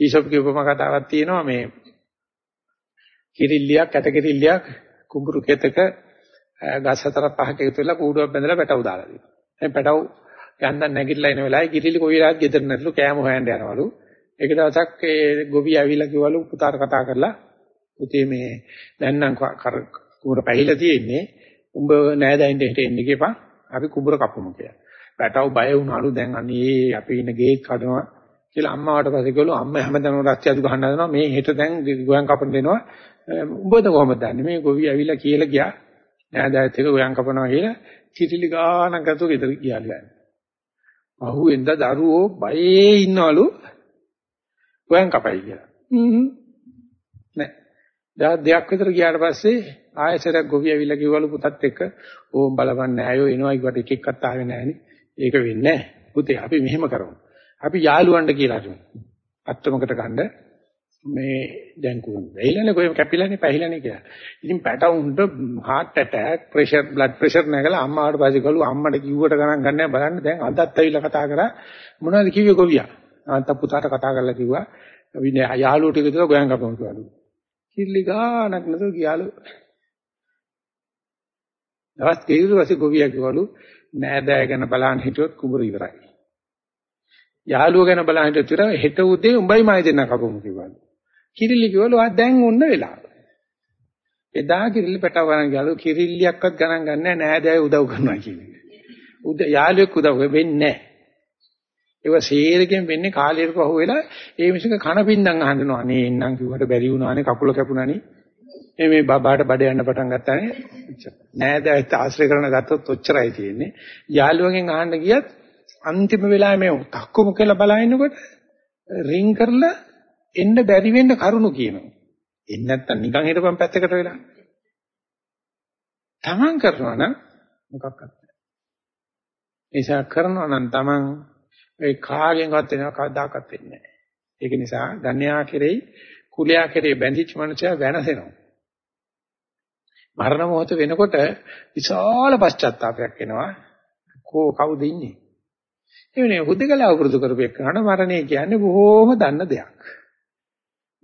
ඊසොප්ගේ උපමා කතාවක් තියෙනවා මේ කිරිල්ලියක් ඇට කිරිල්ලියක් කුඹුරු කෙතක ගස් හතර පහක එකතු වෙලා කූඩුවක් බැඳලා පැටව දාලා දෙනවා. දැන් පැටව යන්දන් නැගිටලා එන වෙලාවේ කිරිල්ලි කොයි වෙලාවත් ගෙදර නැතුළු කෑම හොයන්න යනවලු. එක දවසක් ඒ ගොවි ඇවිල්ලා කිව්වලු පුතාට කතා කරලා පුතේ මේ දැන් නම් කුඹර පැහිලා තියෙන්නේ. උඹ නෑදෑයින්ට හිට එන්න ගියපන්. අපි කුඹර කපමු කියලා. පැටව බය වුණාලු දැන් අනේ අපි ඉන්න ගේ කඩනවා කියලා අම්මාවට පස්සේ කිව්වලු අම්මා හැමදාම රස්තිය අදු ගහන්න හදනවා. මේ හෙට දැන් ගෝයන් කපන්න දෙනවා. උඹද කොහොමද දන්නේ? මේ ගොවි ඇවිල්ලා කියලා ගියා. නෑදෑයත් එක ගෝයන් කපනවා කියලා කිටිලි ගානක් ගත්තෝ ගෙදර ගියාලු. යන්නේ. අහුවෙන්ද දරුවෝ බයේ ඉන්නවලු. ගෝයන් කපයි කියලා. හ්ම් නෑ. දැන් දෙයක් විතර ගියාට පස්සේ ආයෙසරක් ගොවි ඇවිල්ලා කිව්වලු පුතත් එක්ක ඕම් බලපන් නෑයෝ එනවා ඊකට එක එක්කත් ආවේ නෑනේ. ඒක වෙන්නේ නෑ. පුතේ අපි මෙහෙම කරමු. අපි යාළුවන්ට කියලා හිටමු. අත්තමකට ගන්න මේ දැන් කොහොමද? වෙයිලානේ කොහෙම කැපිලානේ පැහිලානේ කියලා. ඉතින් පැටවුන්ට heart attack, pressure, blood pressure නැගලා අම්මාට පස්සේ ගලු අම්මට කිව්වට ගණන් ගන්නෑ බලන්න දැන් අදත් ඇවිල්ලා කතා කරා මොනවද කිව්වේ ගොවියා? අන්ත පුතාට කතා කරලා කිව්වා විනේ යාළුවෝ ටික විතර ගෝයන් කපමු කියලා. කිල්ලි ගානක් නැතුව ගියාලු. දවස් දෙකකට පස්සේ ගොවියා කිව්වලු නෑදෑ ගැන බලන්න හිටියොත් කුඹුර ඉවරයි. යාළුවෝ ගැන බලන්න හිටියොත් ඉවරයි හෙට උදේ උඹයි මයි දෙන්න කපමු කිව්වලු. කිරිල්ලි කිව්වලු ආ දැන් ඔන්න වෙලාව. එදා කිරිල්ලි පැටව ගණන් ගියාලු කිරිල්ලියක්වත් ගණන් ගන්නෑ නෑදෑය උදව් කරනවා කියන්නේ. උද යාළුවෙක් උදව් වෙන්නේ නෑ. ඒව සේරකෙන් වෙන්නේ කාලයට පහුවෙලා ඒ මිසක කන පින්නම් අහනවා. අනේ එන්නම් කිව්වට බැරි වුණානේ කකුල කැපුණානේ. මේ මේ බබාට බඩ යන්න පටන් ගත්තානේ. නෑදෑයත් ආශ්‍රය කරන ගත්තොත් ඔච්චරයි තියෙන්නේ. යාළුවගෙන් අහන්න ගියත් අන්තිම වෙලාවේ මේ තක්කම කියලා බලනකොට රින් කරලා එන්න බැරි වෙන්න කරුණු කියනවා. එන්නේ නැත්තම් නිකන් හිටපන් පැත්තකට වෙලා. තමන් කරනවා නම් මොකක්වත් නැහැ. ඒසා කරනවා නම් තමන් ඒ කාගෙන්වත් වෙනව කවදාකවත් වෙන්නේ නැහැ. ඒක නිසා ගණ්‍යා කෙරෙහි කුලයා කෙරෙහි බැඳිච්ච මනුස්සයා වෙනසෙනවා. මරණ මොහොත වෙනකොට විශාල පශ්චාත්තාවයක් එනවා. කෝ කවුද ඉන්නේ? එවනේ හුදකලාව පුරුදු කරපේකනට මරණය කියන්නේ බොහෝම දන්න දෙයක්.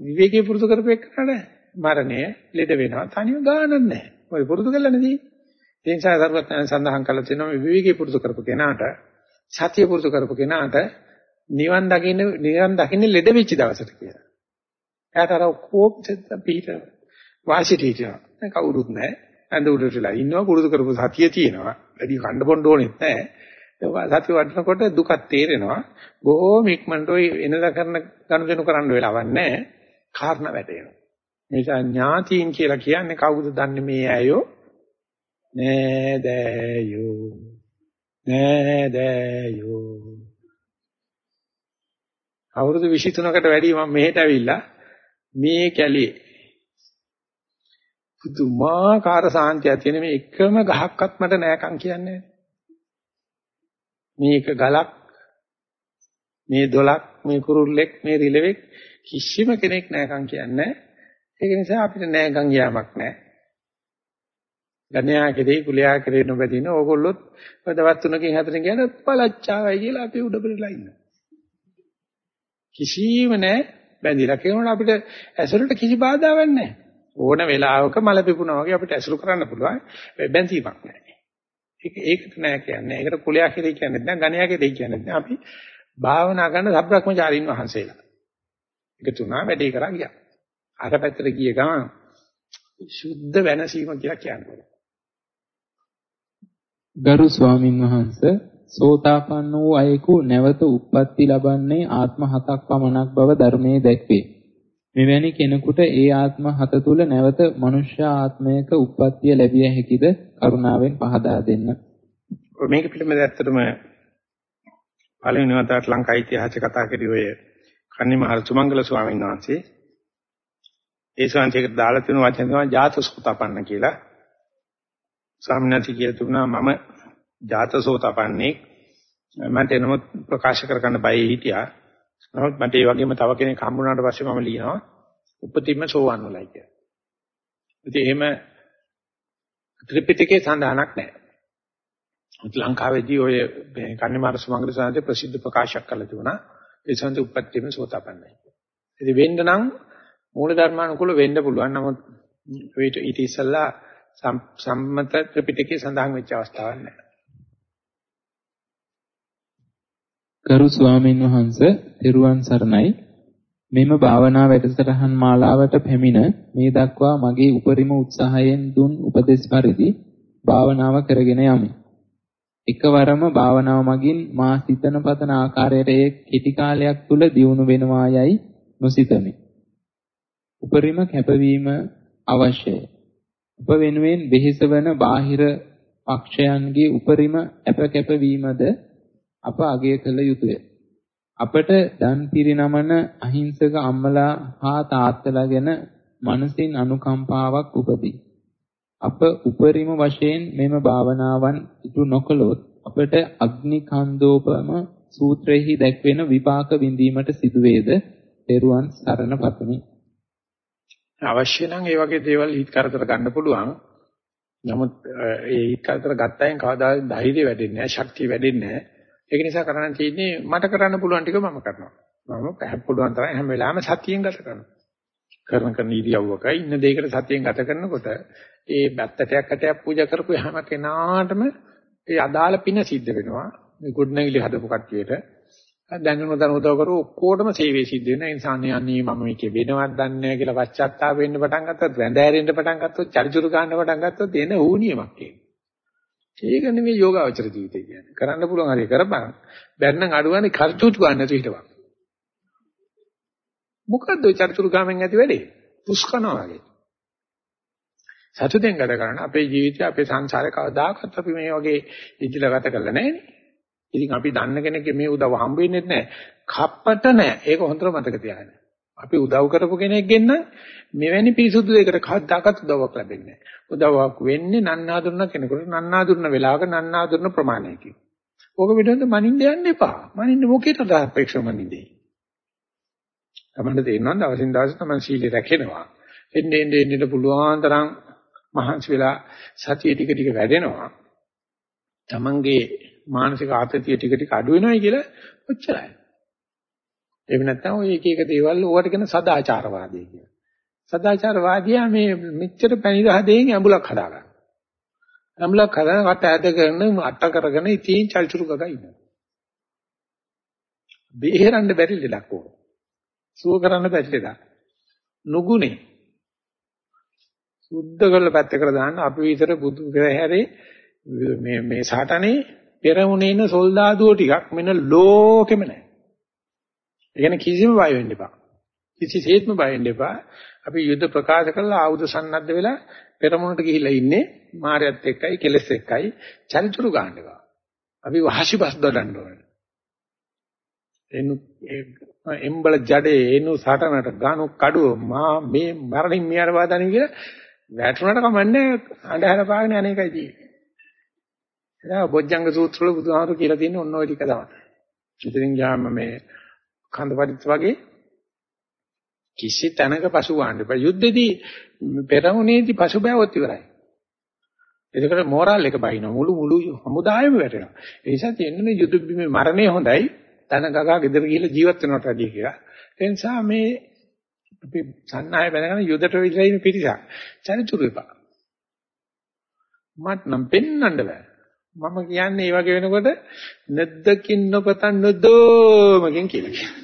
විවේකී පුරුදු කරපේකනට මරණය ලෙඩ වෙනවා තනියම ගානක් නැහැ. ඔය පුරුදු කළා නෙදී. ඒ නිසා සර්වඥයන් සඳහන් කළා තියෙනවා විවේකී පුරුදු කරපු කෙනාට සතිය පුරුදු කරපු කෙනාට නිවන් දකින්න නිවන් දකින්නේ ලෙඩ වෙච්ච දවසට කියලා. එයාට අර කෝප්ත පිට වාසිය තියෙනවා. දැන් කවුරුත් නැහැ. ඇඳ උඩටලා ඉන්නවා පුරුදු කරපු සතිය තියෙනවා. වැඩි කණ්ඩ බොන්න ඕනෙත් නැහැ. සතිය වඩනකොට දුකක් තේරෙනවා. බොහෝම ඉක්මනට ඔය එනදා කරන ගනුදෙනු කරන්න වෙලාවක් නැහැ. කාරණා වැටෙනවා. නිසා ඥාතීන් කියලා කියන්නේ කවුද දන්නේ මේ ඇයෝ? නෑ දෑයෝ. නෑ දෑයෝ. අවුරුදු 23කට වැඩි මම මෙහෙට ඇවිල්ලා මේ කැලේ පුදුමාකාර සාන්තියක් තියෙන මේ එකම ගහක්වත් මට නෑකම් කියන්නේ මේක ගලක් මේ දොලක් මේ කුරුල්ලෙක් මේ රිලෙවෙක් කිසිම කෙනෙක් නෑකම් කියන්නේ ඒක නිසා අපිට නෑකම් යාමක් නෑ ගණ්‍යා කෙරේ කුලයා කෙරේ නොබැදින ඕගොල්ලොත් දවස් තුනකින් හතරකින් කියන පළච්චාවයි කියලා අපි උඩ පෙරලා ඉන්නවා කිසිම නෑ බැඳිලා කියනකොට අපිට ඇසුරට කිසි බාධාවක් නෑ ඕන වෙලාවක මල පිපුණා වගේ අපිට ඇසුරු කරන්න පුළුවන් බැඳීමක් නෑ ඒක ඒකට නෑ කියන්නේ. ඒකට කුලයා කියලා කියන්නේ නැහැ, ගණයා කියලා කියන්නේ නැහැ. අපි භාවනා කරන සබ්‍රක්‍මචාරින් වහන්සේලා. ඒක තුනා වැඩේ කරා ගියා. අර පැත්තට ගිය ගමන් සුද්ධ වෙනසීම කියලා කියන්නේ. ගරු ස්වාමින් වහන්සේ සෝතාපන්න වූ අයෙකු නැවත උප්පත්ති ලබන්නේ ආත්ම හතක් පමණක් බව ධර්මයේ දැක්වේ. මෙවැනි කෙනෙකුට ඒ ආත්ම හත තුල නැවත මනුෂ්‍ය ආත්මයක උප්පත්තිය ලැබිය හැකිද කරුණාවෙන් පහදා දෙන්න. මේක පිළිබඳව ඇත්තටම පළවෙනි වතාවට ලංකා ඉතිහාසය කතා කරේ ඔය කන්නිමහර සුමංගල ස්වාමීන් වහන්සේ. ඒ ස්වාමීන්ට දාලා තියෙන වචන තමයි ජාතසෝතපන්න කියලා. ස්වාමීන් කියලා තුනා මම ජාතසෝතපන්නේ මට එනමුත් ප්‍රකාශ කරගන්න බයයි හිටියා. නමුත් මට ඒ වගේම තව කෙනෙක් හම්බුනාට පස්සේ මම ලියනවා උපතින්ම සෝවන් වලයි කියලා. ඉතින් එහෙම ත්‍රිපිටකේ සඳහනක් නැහැ. ලංකාවේදී ඔය කන්නිමාර සමග්‍ර සාන්තේ ප්‍රසිද්ධ ප්‍රකාශයක් කළා තිබුණා. ඒ සඳ උපත්තිම සෝතාපන්නයි. ඉතින් වෙන්න නම් මූල ධර්මානුකූල වෙන්න පුළුවන්. නමුත් ඊට ඉස්සෙල්ලා සම්මත ත්‍රිපිටකේ සඳහන් වෙච්ච අවස්ථාවක් නැහැ. ගරු ස්වාමීන් වහන්ස තෙරුවන් සරණයි මෙම භාවනා වැඩසටහන් මාලාවට පැමිණ මේ දක්වා මගේ උපරිම උත්සාහයෙන් දුන් උපදෙස් පරිදි භාවනාව කරගෙන යමි. එකවරම භාවනාව මගින් මා සිතන පතන ආකාරයට ඒ කෙටි කාලයක් තුල දියුණු වෙනවා යයි නොසිතමි. උපරිම කැපවීම අවශ්‍යයි. අප වෙනුවෙන් වෙහෙස වන බාහිර පක්ෂයන්ගේ උපරිම අප කැපවීමද අප අගය කළ යුතුය. අපට දන් පිරිනමන අහිංසක අම්මලා හා තාත්තලා ගැන මනසින් අනුකම්පාවක් උපදී. අප උපරිම වශයෙන් මෙම භාවනාවන් ඉටු නොකළොත් අපට අග්නි කන්දෝපම සූත්‍රයේහි දැක්වෙන විපාක විඳීමට සිදුවේද? ත්වන් සරණ පතමි. අවශ්‍ය නම් ඒ වගේ දේවල් හිත කරදර ගන්න පුළුවන්. නමුත් ඒ හිත කරදර ගත්තයින් කවදා ධෛර්යය වැඩෙන්නේ නැහැ, ශක්තිය වැඩෙන්නේ නැහැ. ඒක නිසා කරන්න තියෙන්නේ මට කරන්න පුළුවන් ටික මම කරනවා. මම පැහැප් පුළුවන් තරම් හැම වෙලාවෙම සතියෙන් ගත කරනවා. කරන කරන ඉරියව්වක ඉන්න දෙයකට සතියෙන් ගත කරනකොට ඒ බත්තටයක් අටයක් පූජා කරපු හැම කෙනාටම ඒ අදාළ පින සිද්ධ වෙනවා. මේ ගුඩනැගිලි හදපු කට්ටියට දැනුම දන උදව් කරු ඔක්කොටම සේවය සිද්ධ වෙනවා. ඒ නිසා අනේ මම මේකේ වෙනවක් දන්නේ නැහැ කියලා පශ්චාත්තාප වෙන්න පටන් ගත්තොත් වැඳෑරෙන්න පටන් ගත්තොත් චරිචුරු ගන්න පටන් ගත්තොත් එන ඌනියමක් ඒක. ඒක නෙමෙයි යෝගාවචර ජීවිතය කියන්නේ. කරන්න පුළුවන් හරිය කරපන්. බැන්නම් අඩුවන්නේ කර්චුතු ගන්න නැතුව හිටපන්. මොකද්ද ඔය චරිචුරු ගාමෙන් ඇති වැඩේ? පුස්කනවා වගේ. සතුටෙන් ගත කරන අපේ ජීවිතය අපේ සංසාරේ කවදාකවත් අපි මේ වගේ ඉදිරිය ගත කරලා නැහැ ඉතින් අපි දන්න කෙනෙක්ගේ මේ උදව් හම්බ වෙන්නේ නැහැ. කප්පට නැහැ. ඒක හොඳට මතක තියාගන්න. අපි උදව් කරපු කෙනෙක්ගෙන් නම් මෙවැනි පිරිසුදු දෙයකට කවදාකවත් උදව්වක් ලැබෙන්නේ නැහැ. උදව්වක් වෙන්නේ නන්නාඳුන කෙනෙකුට නන්නාඳුන වෙලාවක නන්නාඳුන ප්‍රමාණයකින්. ඕක පිටින්ද මනින්න යන්න එපා. මනින්න මොකේද අපේක්ෂව මනින්නේ? තමන්ට තේරෙනවා දවසින් දවස තමන් සීලය රැකෙනවා. එන්නේ එන්නේ එන්නේ පුළුවන් තරම් මහන්සි වෙලා සතිය ටික ටික වැඩෙනවා. තමන්ගේ මානසික ආතතිය ටික ටික අඩු වෙනවයි කියලා ඔච්චරයි. එහෙම නැත්නම් ඔය එක එක දේවල් ඕවට කියන සදාචාරවාදී කියන. සදාචාරවාදියා මේ මෙච්චර පැණිරහ දෙයින් ඇඹුලක් හදාගන්න. ඇඹුලක් හදාගෙන කට ඇද කරන අට කරගෙන ඉතින් චල්චුරු ගගා ඉන්නවා. බේරන්න බැරි ලෙඩක් ඕන. සුව කරන්න බැරි ලෙඩක්. නුගුනේ. සුද්ධ කරලා පැත්තකට දාන්න අපි විතර බුදු පෙරහැරේ මේ මේ සාටනේ පෙරමුණේ ඉන්න සොල්දාදුවෝ ටිකක් මෙන්න ලෝකෙම නැහැ. ඒ කියන්නේ කිසිම බය වෙන්න එපා. කිසිසේත්ම බය වෙන්න එපා. අපි යුද්ධ ප්‍රකාශ කළා ආයුධ සන්නද්ධ වෙලා පෙරමුණට ගිහිල්ලා ඉන්නේ මායයත් එක්කයි කෙලස් එක්කයි චරිචුරු ගන්න එපා. අපි වහසිපස් දොඩන්න ඕනේ. එනු එම්බල ජඩේ එනු සටනට ගානු කඩුව මා මේ මරණින් මියර වාදන්නේ කියලා වැටුණාට කමන්නේ අඳහර පාගෙන අනේකයි තියෙන්නේ. එදා බොජ්ජංග සූත්‍ර වල බුදුහාමුදුරු කියලා තියෙන ඔන්න ඔය ටික තමයි. ඉතින් යාම මේ කන්දපරිත් වගේ කිසි තැනක පසු වන්න බෑ. යුද්ධෙදී පෙරමුණේදී පසු බෑවොත් ඉවරයි. එතකොට මෝරල් එක බහිනවා. මුළු මුළු හමුදායෙම වැටෙනවා. ඒ නිසා තියෙන්නේ යුද්ධ බිමේ මරණය හොඳයි. තන ගගා ගෙදර ගිහිල්ලා ජීවත් වෙනවට වැඩිය කියලා. ඒ නිසා මේ අපි සන්නාය බැලගෙන යුද්ධට විදිහේ ඉන්න පිටිසක්. චරිචුරු එපා. මට නම් පෙන්වන්න බෑ. මම කියන්නේ ඒ වගේ වෙනකොට නැද්දකින් නොපතන් නොදෝමකින් කියලා කියනවා.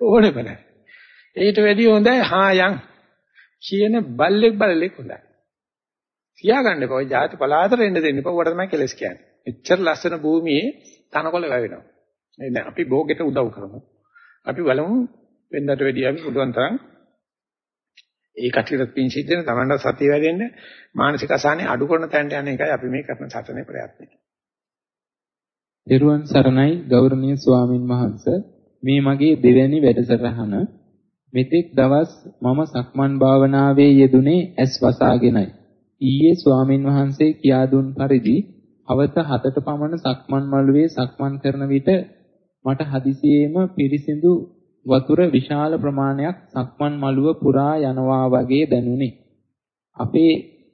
ඕනේ බෑ. ඊට වැඩිය හොඳයි හායන් කියන බල්ලෙක් බල්ලෙක් හොඳයි. තියාගන්න එපා. ඔය ಜಾති පලාතර එන්න දෙන්න එපා. උඩ තමයි කෙලස් කියන්නේ. එච්චර ලස්සන භූමියේ තනකොළ වැවෙනවා. නෑ අපි භෝගෙට උදව් කරමු. අපි බලමු වෙනදට වැඩිය අපි පුළුවන් තරම් ඒ කටියට පින් සිද්ධ වෙන තමන්ට සතිය වැඩෙන්න මානසික අසහනේ අඩු කරන තැනට යන එකයි අපි මේ කරන සටනේ ප්‍රයත්නය. දේරුවන් සරණයි ගෞරවනීය ස්වාමින් වහන්සේ මේ මගේ දෙවැනි වැඩසටහන මෙතෙක් දවස් මම සක්මන් භාවනාවේ යෙදුනේ ඇස් වසාගෙනයි. ඊයේ ස්වාමින් වහන්සේ කියා දුන් පරිදි අවත හතට පමණ සක්මන් මළුවේ සක්මන් කරන විට මට හදිසියේම පිරිසිදු වතුර විශාල ප්‍රමාණයක් සක්මන් මළුව පුරා යනවා වගේ දැනුනි. අපේ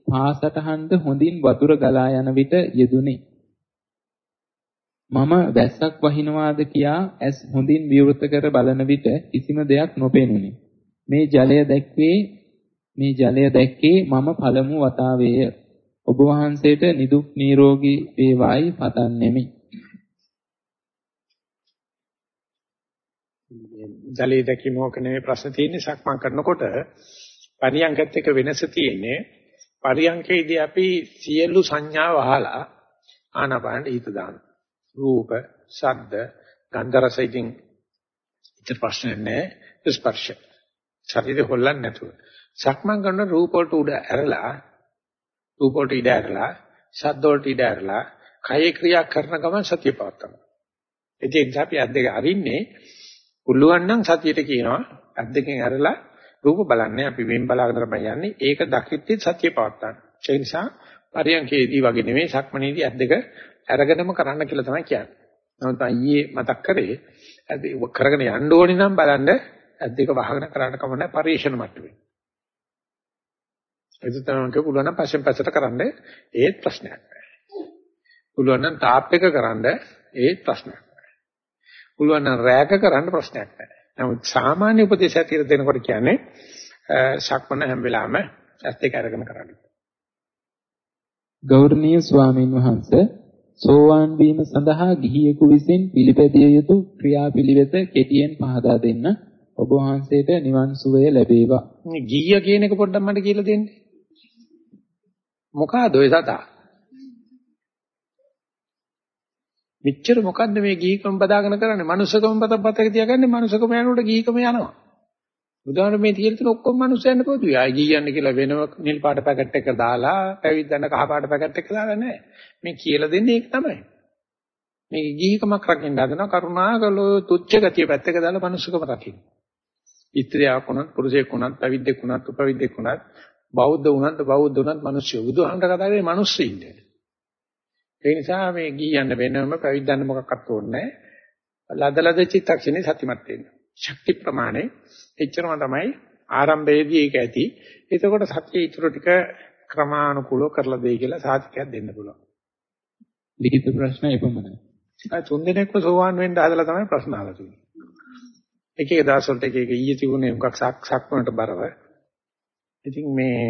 පාසටහන්ද හොඳින් වතුර ගලා යන විට යෙදුනි. මම වැස්සක් වහිනවාද කියා ඇස් හොඳින් විවෘත කර බලන විට කිසිම දෙයක් නොපෙනුනි. මේ ජලය දැක්වේ මේ ජලය දැක්කේ මම පළමු වතාවේය. ඔබ වහන්සේට නිදුක් නිරෝගී වේවායි පතන්නෙමි. ජලයේ දැකීම ඕක නෙමෙයි ප්‍රශ්න තියෙන්නේ සක්මන් කරනකොට පරියංගත් එක්ක වෙනස තියෙන්නේ පරියංගයේදී අපි සියලු සංඥා වහලා ආනාපානට හිත දානවා. රූප, ශබ්ද, ගන්ධ රස ඉතින් ඉතින් ප්‍රශ්න නැහැ ස්පර්ශ. ශරීරය හොල්ලන්නේ නැතුව. සක්මන් කරන රූප වලට උඩ ඇරලා රූප වලට ඉඩ ඇරලා ශබ්ද වලට ඉඩ ඇරලා කය ක්‍රියා කරන ගමන් සතිය පවත්නවා. ඉතින් අපි අද්දක අරින්නේ පුළුවන් නම් සතියට කියනවා අද්දකින් ඇරලා රූප බලන්නේ අපි වෙන් බලාගෙන තමයි යන්නේ. ඒක දකිද්දි සතිය පවත්වා ගන්න. ඒ නිසා පරියන්කේදී වගේ නෙමෙයි සක්මනේදී අද්දක අරගෙනම කරන්න කියලා තමයි කියන්නේ. නමුත් අයියේ මතක් කරේ කරගෙන යන්න ඕනි නම් බලන්න අද්දක වහගෙන කරන්න කමන්නේ පරිේශන මට්ටමේ. ඒක තමයි පුළුවන් නම් පස්සෙන් පස්සට කරන්න ඒත් ප්‍රශ්නයක් නෑ. පුළුවන් නම් තාප් එක කරන්න ඒත් ප්‍රශ්නයක් නෑ. පුළුවන් නම් රැක කරන්න ප්‍රශ්නයක් නෑ. නමුත් සාමාන්‍ය උපදේශ ඇතිර දෙනකොට කියන්නේ ශක්මන හැම වෙලාවෙම ඇස් දෙක අරගෙන කරන්න. ගෞරවනීය ස්වාමින් වහන්සේ සෝවාන් වීම සඳහා ගිහියෙකු විසින් පිළිපැදිය යුතු ක්‍රියාපිළිවෙත කෙටියෙන් පහදා දෙන්න ඔබ වහන්සේට නිවන් සුවය ලැබේවා. ගිහිය කියන එක පොඩ්ඩක් මට කියලා දෙන්න. මොකಾದ ඔය සතා? මෙච්චර මොකද්ද මේ ගිහිකම බදාගෙන කරන්නේ? මනුස්සකම බතපතක තියාගන්නේ මනුස්සකම යනකොට ගිහිකම යනවා. බුදුහාම මේ තියෙන තියෙන ඔක්කොම මිනිස්සුයන් පොදුයි. ආයි ගියන්න කියලා වෙනම නිල් පාට පැකට් එක දාලා පැවිද්දන්න කහ පාට පැකට් එක දාලා නැහැ. මේ කියලා දෙන්නේ ඒක තමයි. මේ ගිහිකමක් රකින්න හදනවා කරුණාකරලා තුච්ච ගතිය පැත්තක දාලා මිනිස්සුකම රකින්න. ඉත්‍ත්‍යාවක් වුණත් පුරුෂයෙක් වුණත් පැවිද්දෙක් වුණත් උපවිද්දෙක් වුණත් බෞද්ධ වුණත් බෞද්ධ වුණත් මිනිස්සු. බුදුහාමර කතා කරේ මිනිස්සු ඉන්නේ. ඒ නිසා මේ ගියන්න වෙනම පැවිද්දන්න මොකක්වත් ඕනේ නැහැ. ලදලද චිත්තක්ෂණේ සතිමත් වෙන්න. ශක්ති ප්‍රමාණය එච්චරම තමයි ආරම්භයේදී ඒක ඇති. එතකොට සත්‍ය ඊටු ටික ක්‍රමානුකූලව කරලා දෙයි කියලා සාධකයක් දෙන්න පුළුවන්. ලිඛිත ප්‍රශ්න එපමණයි. ඒ තුන් දිනක්ව සෝවාන් වෙන්න හදලා තමයි ප්‍රශ්න අහලා තියෙන්නේ. එක එක දවස් වලට එක එක ඊයේ තිබුණේ මොකක් සක් සක් වුණට බරව. ඉතින් මේ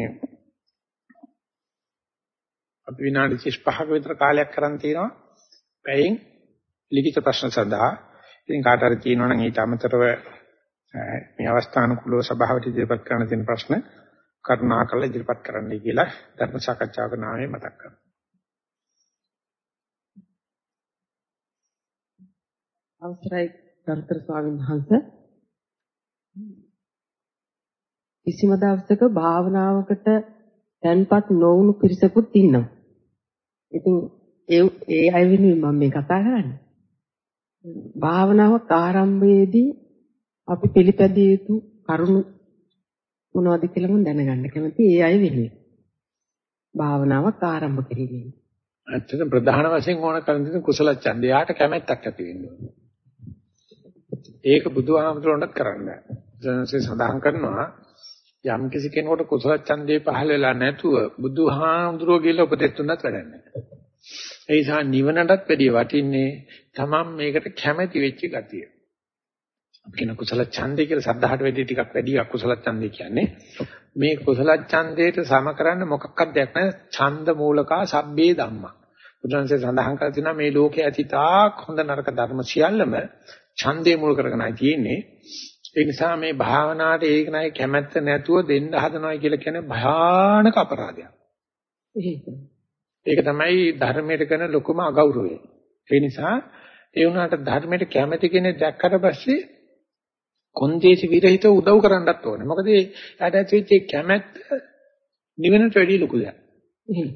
අපි විනාඩි 35ක විතර කාලයක් කරන් තියෙනවා. පැයෙන් ලිඛිත ප්‍රශ්න සඳහා ඉතින් කාට හරි තියෙනවා නම් ඊට අමතරව මේ අවස්ථානුකූලව සභාවට ඉදිරිපත් කරන්න තියෙන ප්‍රශ්න කරුණාකරලා ඉදිරිපත් කරන්නයි කියලා ධර්ම සාකච්ඡාවක නාමයෙන් මතක් කරනවා. අවසරයි ගරුතර ස්වාමීන් වහන්සේ කිසිම දවසක භාවනාවකට තැන්පත් නොවුණු පිරිසකුත් ඉන්නවා. ඉතින් ඒ ඒ අය වෙනුවෙන් මම මේ කතා කරන්නේ. භාවනාවක් ආරම්භයේදී අපි පිළිපැදිය යුතු කරුණු මොනවද කියලා මම දැනගන්න කැමතියි. ඒ අය වෙනුවෙන්. භාවනාවක් ආරම්භ කිරීමෙන්. ඇත්තටම ප්‍රධාන වශයෙන් ඕන කරන දේ කුසල ඡන්දය. යාට කැමැත්තක් ඇති වෙන්න ඕනේ. ඒක බුදුහාමුදුරන්වත් කරන්න බෑ. සඳහන් කරනවා යම් කිසි කෙනෙකුට කුසල ඡන්දේ පහළ වෙලා නැතුව බුදුහාමුදුරුවෝ කියලා උපදෙස් දුන්නත් වැඩක් නැහැ. ඒ නිසා නිවනටත් වැඩිය වටින්නේ තමන් මේකට කැමැති වෙච්ච ගතිය. අපි කියන කුසල ඡන්දේ කියලා සද්ධාහට වැඩි ටිකක් වැඩි අකුසල ඡන්දේ කියන්නේ. මේ කුසල ඡන්දේට සම කරන්න මොකක්වත් දෙයක් නැහැ. ඡන්ද මූලකා සබ්බේ ධම්මා. බුදුන්සේ සඳහන් කර තිනවා මේ ලෝකයේ ඇති තාක් හොඳ නරක ධර්ම සියල්ලම ඡන්දේ මුල් කරගෙනයි තියෙන්නේ. ඒ නිසා මේ භාවනාවට ඒක නයි කැමැත්ත නැතුව දෙන්න හදනවා කියලා කියන්නේ භයානක අපරාධයක්. ඒක තමයි ධර්මයට කරන ලොකුම අගෞරවය. ඒ නිසා ඒ වුණාට ධර්මයට කැමැති කෙනෙක් දැක්කට පස්සේ කොන්දේසි විරහිත උදව් කරන්නත් ඕනේ. මොකද යාට ඇතිවෙච්ච කැමැත්ත නිවෙනට වැඩිය ලොකු දෙයක්.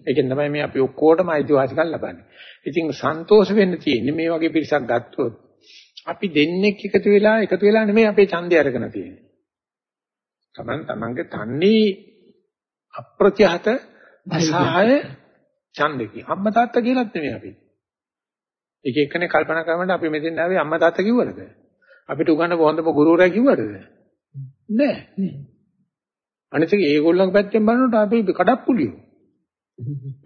ඒකෙන් තමයි මේ අපි ඔක්කොටම අයිතිවාසිකම් ලබන්නේ. ඉතින් සන්තෝෂ වෙන්න තියෙන්නේ මේ වගේ පිරිසක් ගත්තොත් අපි දෙන්නෙක් එකතු වෙලා එකතු වෙලා නෙමෙයි අපේ ඡන්දය අරගෙන තියෙන්නේ. Taman tamange තන්නේ අප්‍රත්‍යහත අසහාය ඡන්දකි. අම්මා තාත්තා කියලාත් නෙමෙයි අපි. එක එක්කනේ කල්පනා කරනකොට අපි මෙතෙන් ආවේ අම්මා තාත්තා කිව්වද? අපිට උගන්නපු හොඳම ගුරුවරයා කිව්වද? නෑ. අනිත් එක ඒගොල්ලන්ගේ පැත්තෙන් බලනකොට අපි කඩප්පුලියෝ.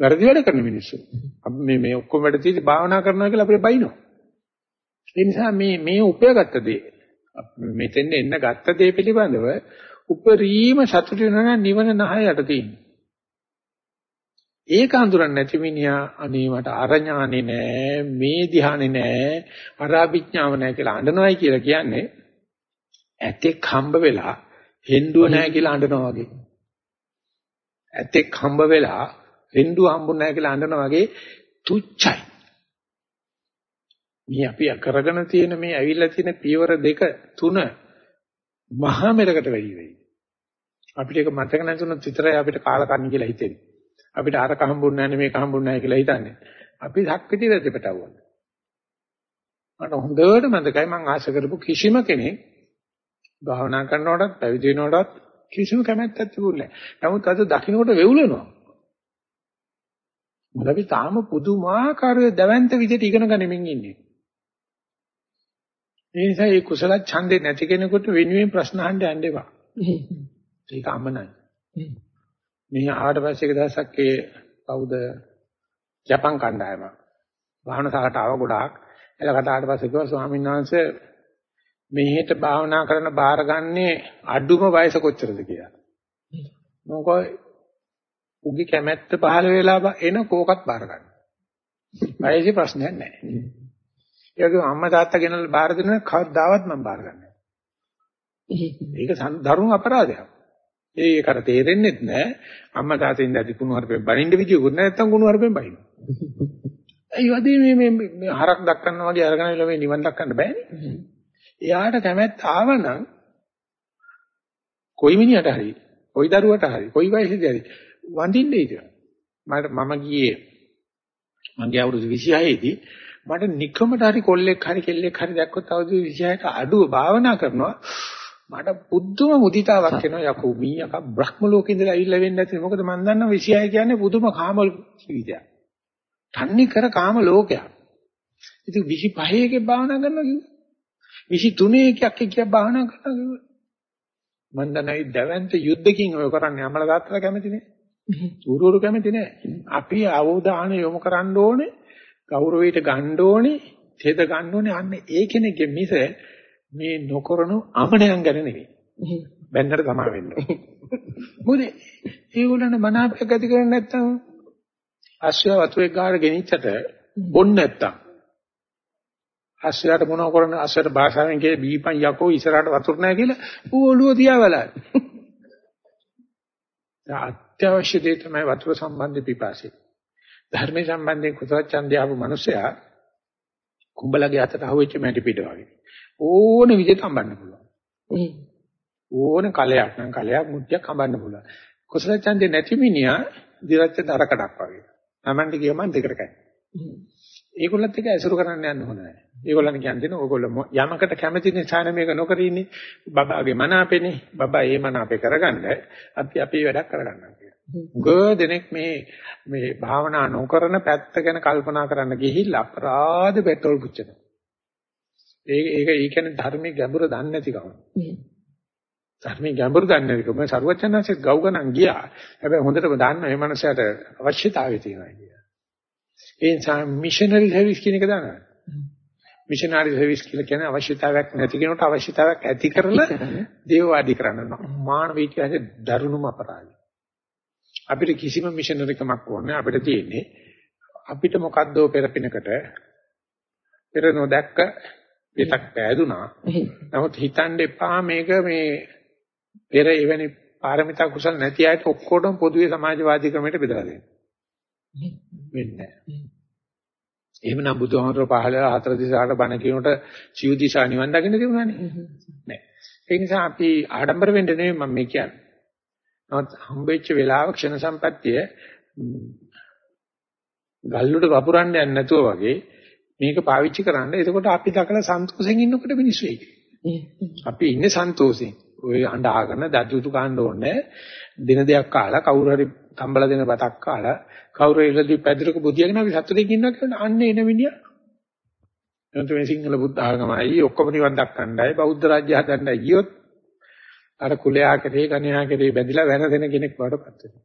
වැරදි වැඩ කරන මිනිස්සු. අපි මේ මේ ඔක්කොම වැඩ තියෙදි භාවනා කරනවා කියලා අපිට බයිනවා. ඒ නිසා මේ මේ උපයගත්ත දේ මෙතෙන් එන්න ගත්ත දේ පිළිබඳව උපරිම සතුට වෙනවා නිවන නහයට තියෙනවා. ඒක අඳුරන්නේ නැති මිනිහා අනේ මට අරඥානේ නෑ මේ ධ්‍යානේ නෑ අරාභිඥාව නෑ කියලා අඬනවායි කියලා කියන්නේ ඇතෙක් හම්බ වෙලා හෙන්දුව නෑ කියලා අඬනවා වගේ. ඇතෙක් හම්බ වෙලා හෙන්දුව හම්බුනේ නෑ කියලා අඬනවා වගේ තුච්චයි. මේ අපි කරගෙන තියෙන මේ ඇවිල්ලා තියෙන පියවර දෙක තුන මහා මෙරකට වැඩි වෙයි. අපිට ඒක මතක නැතුනොත් විතරයි අපිට කාලකන්ණි කියලා හිතෙන්නේ. අපිට අරක හම්බුන්නේ නැහැ මේක හම්බුන්නේ නැහැ කියලා හිතන්නේ. අපි ධක්විති රැදපටවුවා. මට හොඳට මතකයි මම ආශ කරපු කිසිම කෙනෙක් භාවනා කරනකොටත් පැවිදි වෙනකොටත් කිසිම කැමැත්තක් තිබුණේ නැහැ. නමුත් අද දකින්නකොට වෙවුලනවා. මොකද අපි තාම පුදුමාකාර දවන්ත විදිහට ඉගෙන ගනිමින් ඉන්නේ. ඒ නිසා මේ කුසල ඡන්දේ නැති කෙනෙකුට වෙනුවෙන් ප්‍රශ්න අහන්න යන්න එපා. ඒක අමනයි. මේ ආවට පස්සේ එක දවසක් ඒ කවුද ජපන් කණ්ඩායම වාහන සාකට ආව ගොඩාක් එලා කතාවට පස්සේ කිව්වා ස්වාමීන් වහන්සේ මෙහෙට භාවනා කරන බාරගන්නේ අඩුම වයස කොච්චරද කියලා. මොකෝ උගේ කැමැත්ත පහළ වෙලා එන කෝකත් බාර ගන්න. වයසේ ප්‍රශ්නයක් නැහැ. ඒ වගේම අම්මා තාත්තා ගෙනල්ලා බාර දෙන කවදාවත් මම බාර ගන්නවා. ඒක දරුණු අපරාධයක්. ඒකට තේරෙන්නේ නැහැ. අම්මා තාත්තා ඉඳලා කුණු හරපෙන් බනින්න විදියකුත් නැත්තම් කුණු හරපෙන් බනින්න. ඒ වදී මේ මේ හරක් දක්වන්න වගේ අරගෙන ඉල මේ නිවන් දක්වන්න බෑනේ. එයාට කැමැත්ත ආවනම් කොයි මිනිහට හරි, කොයි දරුවට හරි, කොයි වයසේදී හරි වඳින්නේ ඉතින්. මම ගියේ මගේ අවුරුදු 26 දී මට නිකමට හරි කොල්ලෙක් හරි කෙල්ලෙක් හරි දැක්කොත් අවුරුදු 26ට අඩුව භාවනා කරනවා මට පුදුම මුදිතාවක් එනවා යකෝ මීයක බ්‍රහ්ම ලෝකේ ඉඳලා ඇවිල්ලා වෙන්නේ නැති මොකද මම දන්නවා 26 කියන්නේ පුදුම කාම ජීවිතයක්. තන්නේ කර කාම ලෝකයක්. ඉතින් 25 එකේ භාවනා කරනවා කිව්වා. 23 එකක් කිය භාවනා කරනවා කිව්වා. මම දන්නයි දැවැන්ත යුද්ධකින් ඔය කරන්නේ අමල දාත්තලා කැමති නෑ. උරුරු කැමති නෑ. අපි අවධානය යොමු කරන්න ඕනේ ගෞරවයට ගන්න ඕනේ, තෙද ගන්න ඕනේ අන්න ඒ කෙනෙක්ගේ මිස මේ නොකරන අමනයන් ගැන නෙවෙයි. බැන්නට තමා වෙන්න. මොකද ඒගොල්ලන් මනාපයක් ඇති කරන්නේ නැත්තම් අශ්වය වතුරේ ගාන ගෙනිච්චට බොන්න නැත්තම් අශ්වයට මොනව කරන්නේ අශ්වයට භාෂාවෙන් කියේ බීපන් යකෝ ඉස්සරහට වතුර නැහැ කියලා ඌ ඔළුව තියාවලා. අත්‍යවශ්‍ය දේ තමයි වතුර සම්බන්ධ පිපාසය. ධර්මයේ සම්බන්ධයෙන් කුසල ඡන්දය ආපු මිනිසයා කුඹලගේ අතට අහුවෙච්ච මැටි පිට වගේ. ඕන විදිහට හම්බන්න පුළුවන්. ඕන කලයක් නම් කලයක් මුත්‍යක් හම්බන්න පුළුවන්. කුසල ඡන්දේ නැති මිනිහා දිරච්ච දරකඩක් වගේ. Tamante කියමන් දෙකට කයි. ඒගොල්ලත් එක ඇසුරු කරන්න යන්න හොඳ නැහැ. ඒගොල්ලන් කියන්නේ ඕගොල්ලෝ යමකට කැමති නිසා මේක නොකර ඉන්නේ. බබාගේ මන අපේනේ. බබා ඒ මන අපේ කරගන්න අපි අපේ වැඩක් කරගන්නවා. ගොඩ දෙනෙක් මේ මේ භාවනා නොකරන පැත්ත ගැන කල්පනා කරන්න ගිහිල්ලා අපරාධ පෙට්‍රල් පුච්චනවා. ඒක ඒක ඒ කියන්නේ ධර්මයේ ගැඹුර දන්නේ නැතිකම. ධර්මයේ ගැඹුර දන්නේ නැතිකම සරුවචනanse ගව් ගණන් ගියා. හැබැයි හොඳටම දන්න මේ මනසට අවශ්‍යතාවය තියෙනවා කියලා. ඒ නිසා මිෂනරි සර්විස් කියන එක දන්නවා. මිෂනරි සර්විස් කියලා කියන්නේ අවශ්‍යතාවයක් නැති කෙනෙකුට අවශ්‍යතාවයක් ඇති කරලා දේවවාදී කරනවා. මානව ඉතිහාසයේ දරුණුම අපරාධය. අපිට කිසිම මිෂනරිකමක් ඕනේ අපිට තියෙන්නේ අපිට මොකද්දෝ පෙරපිනකට පෙර නොදැක්ක පිටක් පෑදුනා. නමුත් හිතන්න එපා මේක මේ පෙර එවැනි පාරමිතා කුසල නැති අයට ඔක්කොටම පොදුවේ සමාජවාදී ක්‍රමයට බෙදලා දෙන්න. වෙන්නේ නැහැ. එහෙමනම් බුදුහාමර පහල හතර දිසාට බණ කියනකොට සිව් දිසා නිවන් දකින්න තිබුණානේ. නෑ. ඒ නිසා අපි ආඩම්බර වෙන්න නෙමෙයි මම මේ කියන්නේ. නමුත් හම්බෙච්ච වෙලාව ක්ෂණ සම්පත්තිය ගල්ලුට වපුරන්න යන්නේ නැතුව වගේ මේක පාවිච්චි කරන්න. එතකොට අපි දකලා සන්තෝෂෙන් ඉන්නකොට මිනිස්සු එයි. අපි ඉන්නේ සන්තෝෂෙන්. ඔය අඬාගෙන දතුතු ගන්න ඕනේ. දින දෙකක් කාලා කවුරු හරි තම්බල දෙන බතක් කාලා කවුරු ඉලදී පැදුරක බුදියාගෙන අපි සතුටින් ඉන්නවා කියන අන්න එන මිනිහා. එතකොට මේ සිංහල බුද්ධ ආගමයි ඔක්කොම නිවන් දක්කණ්ඩයි බෞද්ධ රාජ්‍ය හදන්නයි ගියොත් අර කුලයා කෙරේ ගණයා කෙරේ බැඳිලා වෙන දෙන කෙනෙක් වඩපත් වෙනවා.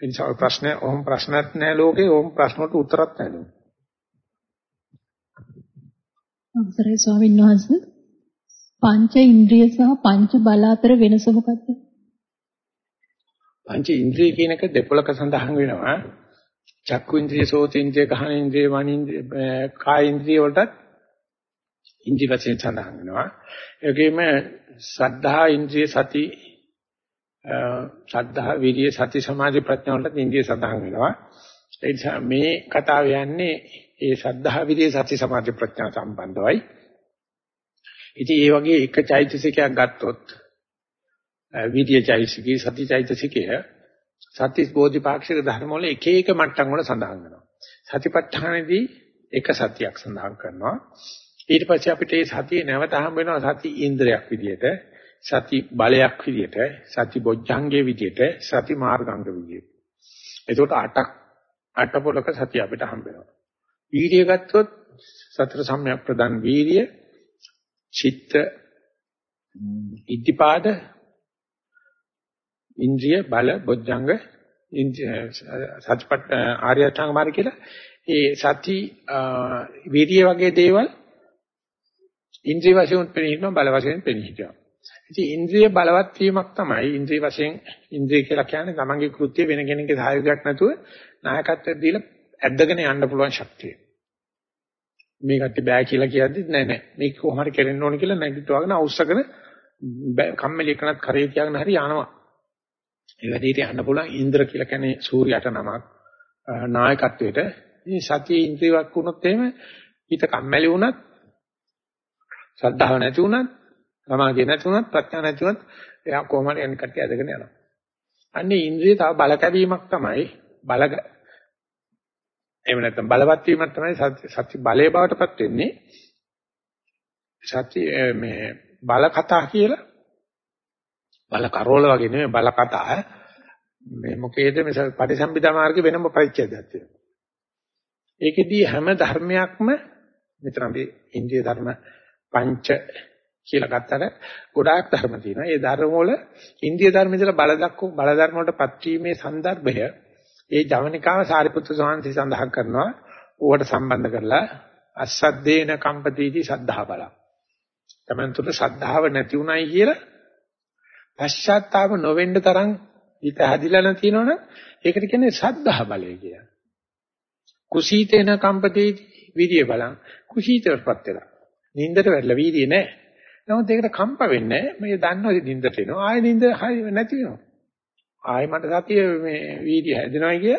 ඒ නිසා ප්‍රශ්න ඕම් ප්‍රශ්නත් නැහැ ලෝකේ ඕම් ප්‍රශ්නට උත්තරත් නැහැ. අවසරයි ස්වාමීන් වහන්සේ පංච ඉන්ද්‍රිය සහ පංච බල අතර වෙනස මොකක්ද? පංච ඉන්ද්‍රිය කියන එක දෙපොලක සඳහන් වෙනවා. චක්කු ඉන්ද්‍රිය, සෝත ඉන්ද්‍රිය, කහන ඉන්ද්‍රිය, මන ඉන්ද්‍රිය, කාය ඉන්ද්‍රිය වලටත් ඉන්ද්‍රිය වශයෙන් සඳහන් වෙනවා. ඒ වගේම සද්ධා ඉන්ද්‍රිය සති ශ්‍රද්ධා විරිය සති සමාධි ප්‍රඥා වලට ඉන්ද්‍රිය සඳහන් වෙනවා. ඒ නිසා මේ කතාව යන්නේ ඒ ශ්‍රද්ධා විරිය සති සමාධි ප්‍රඥා සම්බන්ධවයි. ඉතින් ඒ වගේ එක චෛතසිකයක් ගත්තොත් විරිය චෛතසිකී සති චෛතසිකය සති බෝධිපාක්ෂික ධර්ම වල එක එක මට්ටම් වල සඳහන් වෙනවා. සතිපට්ඨානෙදී එක සතියක් සඳහන් කරනවා. ඊට පස්සේ අපිට මේ සතිය නැවත හම්බ වෙනවා සති ඉන්ද්‍රයක් විදියට සති බලයක් විදියට සති බොජ්ජංගයේ විදියට සති මාර්ගංග විදියට. එතකොට අටක් අට පොලක සතිය අපිට හම්බ වෙනවා. වීර්යය ගත්තොත් සතර සම්‍යක් ප්‍රදාන් වීර්ය චිත්ත ඉද්ධිපාද ඉන්ද්‍රිය බල බොජ්ජංග සතිපට්ඨ ආර්ය අෂ්ටාංග මාර්ගය කියලා. ඒ සති වීර්ය වගේ දේවල් ඉන්ද්‍රිය වශයෙන් පෙනී හිටිනවා බල වශයෙන් පෙනී හිටිනවා. ඉතින් ඉන්ද්‍රිය බලවත් වීමක් තමයි ඉන්ද්‍රිය වශයෙන් ඉන්ද්‍රිය කියලා කියන්නේ තමන්ගේ කෘත්‍ය වෙන කෙනෙකුගේ සහයෝගයක් නැතුව නායකත්වයක් දීලා ඇද්දගෙන යන්න පුළුවන් ශක්තිය. මේ කට්ටිය බෑ කියලා කියද්දිත් නෑ නෑ මේක කොහොම හරි කෙරෙන්න ඕන කියලා නැගිටවගෙන අවශ්‍යකන කම්මැලි එකනත් කරේ තියාගෙන හරි යනවා. ඒ වැඩේට යන්න පුළුවන් ඉන්ද්‍ර කියලා කියන්නේ සූර්යයට නමක් නායකත්වයට. මේ සතිය ඉන්ද්‍රියක් වුණොත් එහෙම හිත කම්මැලි වුණත් ශ්‍රද්ධාව නැති වුණත්, සමාධිය නැති වුණත්, ප්‍රඥා නැති වුණත් එයා කොහොම හරි යන කට්ටිය ඇදගෙන යනවා. අන්නේ ඉන්ද්‍රිය තව බල කැවීමක් තමයි බල එහෙම නැත්නම් බලවත් වීමක් තමයි සත්‍ය බලයේ බවටපත් වෙන්නේ. සත්‍ය මේ බල කතා කියලා බල කරෝල වගේ නෙමෙයි බල කතා මේ මොකේද මේ පටිසම්භිදා මාර්ගේ වෙනම පරිච්ඡේදයක් තියෙනවා. ඒකෙදී හැම ධර්මයක්ම මෙතන අපි ඉන්ද්‍රිය ධර්ම පංච කියලා ගත්තට ගොඩාක් ධර්ම තියෙනවා. ඒ ධර්ම වල ඉන්දිය ධර්ම ඉඳලා බලදක්කෝ බල ධර්ම වලටපත් වීමේ સંદર્ભය ඒ ජවනිකාව සාරිපුත්‍ර සෝහන්සි සඳහන් කරනවා. ඌවට සම්බන්ධ කරලා අස්සද්දේන කම්පතිටි සද්ධා බල. තමන් තුළ සද්ධාව නැති උනායි කියලා පශ්චාත්තාව නොවෙන්න තරම් හිත හැදිලා නැතිනවනම් ඒකට කියන්නේ සද්ධා බලය කියලා. කුසීතේන කම්පතිටි විරිය බලං කුසීතවටපත් වෙනවා. නින්දට වැටලා වීර්යය නැහැ. නමුත් ඒකට කම්ප වෙන්නේ නැහැ. මේ දන්නවා නින්දට එනවා. ආයෙ නින්ද හරි නැති වෙනවා. ආයෙ මට සතිය මේ වීර්යය හැදෙනවා කිය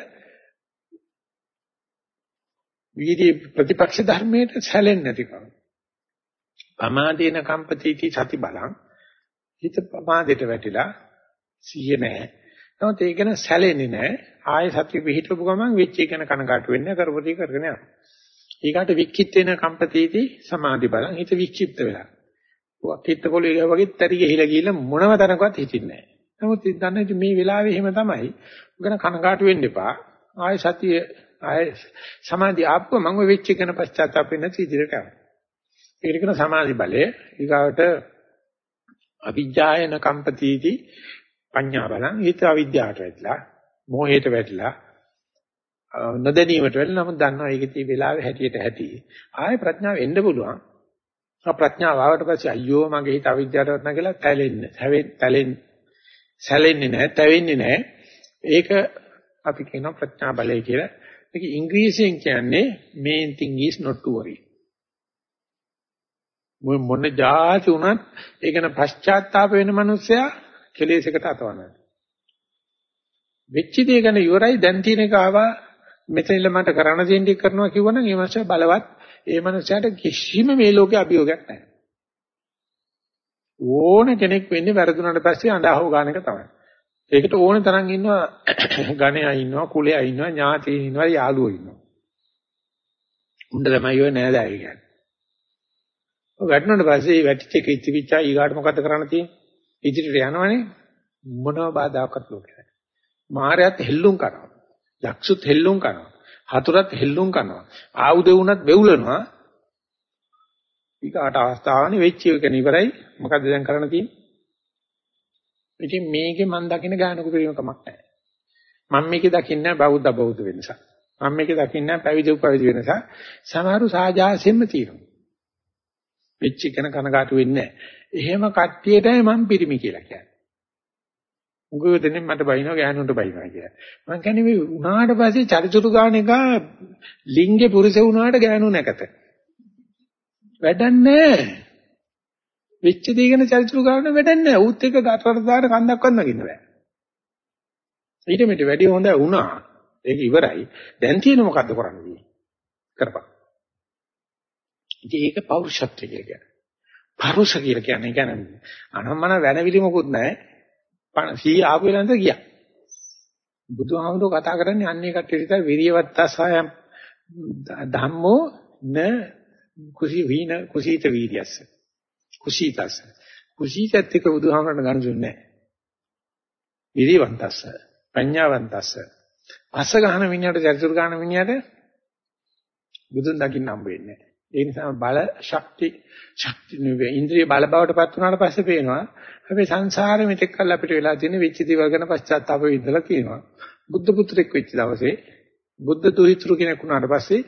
වීර්ය ප්‍රතිපක්ෂ ධර්මයට සැලෙන්නේ නැතිකම. පමාදේන කම්පතිටි සති බලං හිත පමාදයට වැටිලා සිහිය නැහැ. නමුත් ඒක ගැන සැලෙන්නේ නැහැ. ආයෙ සතිය පිහිටවපු ගමන් වෙච්ච එක ගැන කනකාට වෙන්නේ කරපොතී කරගෙන යනවා. ඊකට වික්කිත් වෙන කම්පතිති සමාධි බලං හිත වික්ෂිප්ත වෙලා. වකිට පොළේ වගේ තරි ගිහිලා ගිහිල්ලා මොනම තරකවත් හිතින්නේ නැහැ. නමුත් දන්නේ මේ වෙලාවේ එහෙම තමයි. උගන කනකාටු වෙන්න එපා. ආය සතිය ආය සමාධි ආප්ප මම වෙච්ච එකන පශ්චාත්තාප වෙන්න ඉදිරියට යනවා. ඒකට කියන සමාධි බලය ඊගාවට අවිජ්ජායන කම්පතිති පඤ්ඤා බලං හිත අවිද්‍යාවට වැටිලා මෝහයට වැටිලා නොදැනීමට වෙල නමුත් දන්නවා ඒකේ තියෙන වෙලාවේ හැටියට ඇති. ආයේ ප්‍රඥාව එන්න පුළුවන්. ආ ප්‍රඥාව ආවට පස්සේ අයියෝ මගේ හිත අවිද්‍යාවටවත් නැ කියලා තැලෙන්නේ. තැලෙන්නේ සැලෙන්නේ නැහැ, තැවෙන්නේ නැහැ. ඒක අපි කියනවා ප්‍රඥා බලය කියලා. ඒක ඉංග්‍රීසියෙන් කියන්නේ main thing is not to worry. මොන જાති උනත් ඒක න පශ්චාත්තාප වෙන මනුස්සයා කෙලෙසකට අතවනවා. වෙච්ච දේ ගැන ඉවරයි දැන් තියෙන එක ආවා මෙතනilla මට කරන්න තියෙන දේ කරනවා කිව්වනම් ඒ මනුස්සයා බලවත් ඒ මනුස්සයාට කිසිම මේ ලෝකේ අභියෝගයක් නැහැ. ඕන කෙනෙක් වෙන්නේ වැරදුනට පස්සේ අඬහව ගන්න එක තමයි. ඒකට ඕන තරම් ඉන්නවා ගණයා ඉන්නවා කුලයා ඉන්නවා ඥාතීන් ඉන්නවා යාළුවෝ ඉන්නවා. උණ්ඩ තමයි ඔය නෑදෑය කියන්නේ. ඔය වැටුණාට පස්සේ වැටිච්ච එක ඉතිවිච්චා ඊගාට මොකද කරන්න තියෙන්නේ? ඉදිරියට යනවනේ මොනව බාධාකත් ලෝකේ. මායයත් හෙල්ලුම් කරනවා. යක්ෂුත් හෙල්ලුම් කරනවා. හතුරත් හෙල්ලුම් කරනවා. ආයුධ වුණත් වෙවුලනවා. ඊකට අවස්ථාවනේ වෙච්ච එක ඉවරයි. මොකද දැන් කරන්න තියෙන්නේ? ඉතින් මේකේ මම දකින්න ගානක ප්‍රේමකමක් නැහැ. මම මේකේ දකින්නේ බෞද්ධ බෞද්ධ වෙනසක්. මම මේකේ දකින්නේ පැවිදි උපවිදි වෙනසක්. සමහරු සාජාසෙන්න තියෙනවා. වෙච්ච කෙන කනගාටු වෙන්නේ නැහැ. එහෙම කට්ටියටයි මම පිරිමි කියලා කියන්නේ. මුගව දෙන්නේ මට බයිනවා ගෑනුන්ට බයිනවා කියලා. මම කියන්නේ මේ උනාට පස්සේ චරිචුරු ගාන එක ලිංගේ පුරුෂ වුණාට ගෑනු නැකත. වැඩක් නැහැ. වෙච්ච දේ ගැන චරිචුරු ගාන වැඩක් නැහැ. ඌත් එක්ක ගටරට දාන කන්දක්වත් නගින්න බෑ. ඊට මෙට වැඩි හොඳ වුණා. ඒක ඉවරයි. දැන් තියෙන මොකද්ද කරන්නේ? කරපන්. ඉතින් ඒක පෞරුෂත්වය කියලා කියන්නේ. පරුෂ කියලා කියන්නේ කියන්නේ අනම්මන වැනවිලි මොකුත් නැහැ. 100 ආපු වෙලාවෙන්ද ගියා. බුදුහාමුදුරුවෝ කතා කරන්නේ අන්නේ කට්ටිය විතර විරියවත්තසය ධම්මෝ න කුසී වීන කුසීත වීර්යස්ස. කුසීතස්ස. කුසීතත් එක්ක බුදුහාමුදුරන් ගනුදුන්නේ නැහැ. විරියවන්තස්ස පඤ්ඤාවන්තස්ස. අස ගහන මිනිහට චරිචුරු ගහන මිනිහට බුදුන් දකින්න හම්බ වෙන්නේ නැහැ. ඒ නිසා බල ශක්ති ශක්ති නෙවෙයි. ඉන්ද්‍රිය බල බවට පත් වුණාට පස්සේ පේනවා අපි සංසාරෙ මෙතෙක් කල් අපිට වෙලා තියෙන වෙච්ච දේවල් ගැන පශ්චාත්තාප වෙන්නලා තියෙනවා. බුද්ධ පුත්‍රෙක් වෙච්ච දවසේ බුද්ධ තුහිතරු කෙනෙක් වුණාට පස්සේ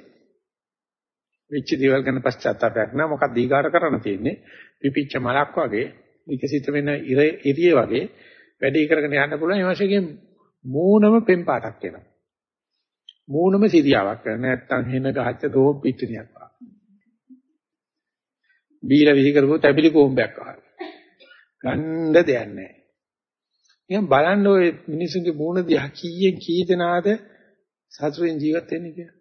වෙච්ච දේවල් ගැන පශ්චාත්තාපයක් නෑ. මොකක්ද ඊගාට කරන්න තියෙන්නේ? පිපිච්ච මලක් වගේ විකසිත වෙන ඉරිය වගේ වැඩි කරගෙන යන්න පුළුවන්. ඒ වශයෙන් මූණම පෙන් පාටක් වෙනවා මූණම සිරියාවක් කරන නැත්තම් හෙන ගහච්ච දෝ පිටිනියක් වගේ බීලා විහි කරපුව තැබිලි කොම්බයක් අහන. ගන්න දෙයක් නැහැ. නිකන් බලන්න ඔය මිනිසුන්ගේ මූණ දිහා කීයෙන් කී දෙනාද සතුටින් ජීවත් වෙන්නේ කියලා.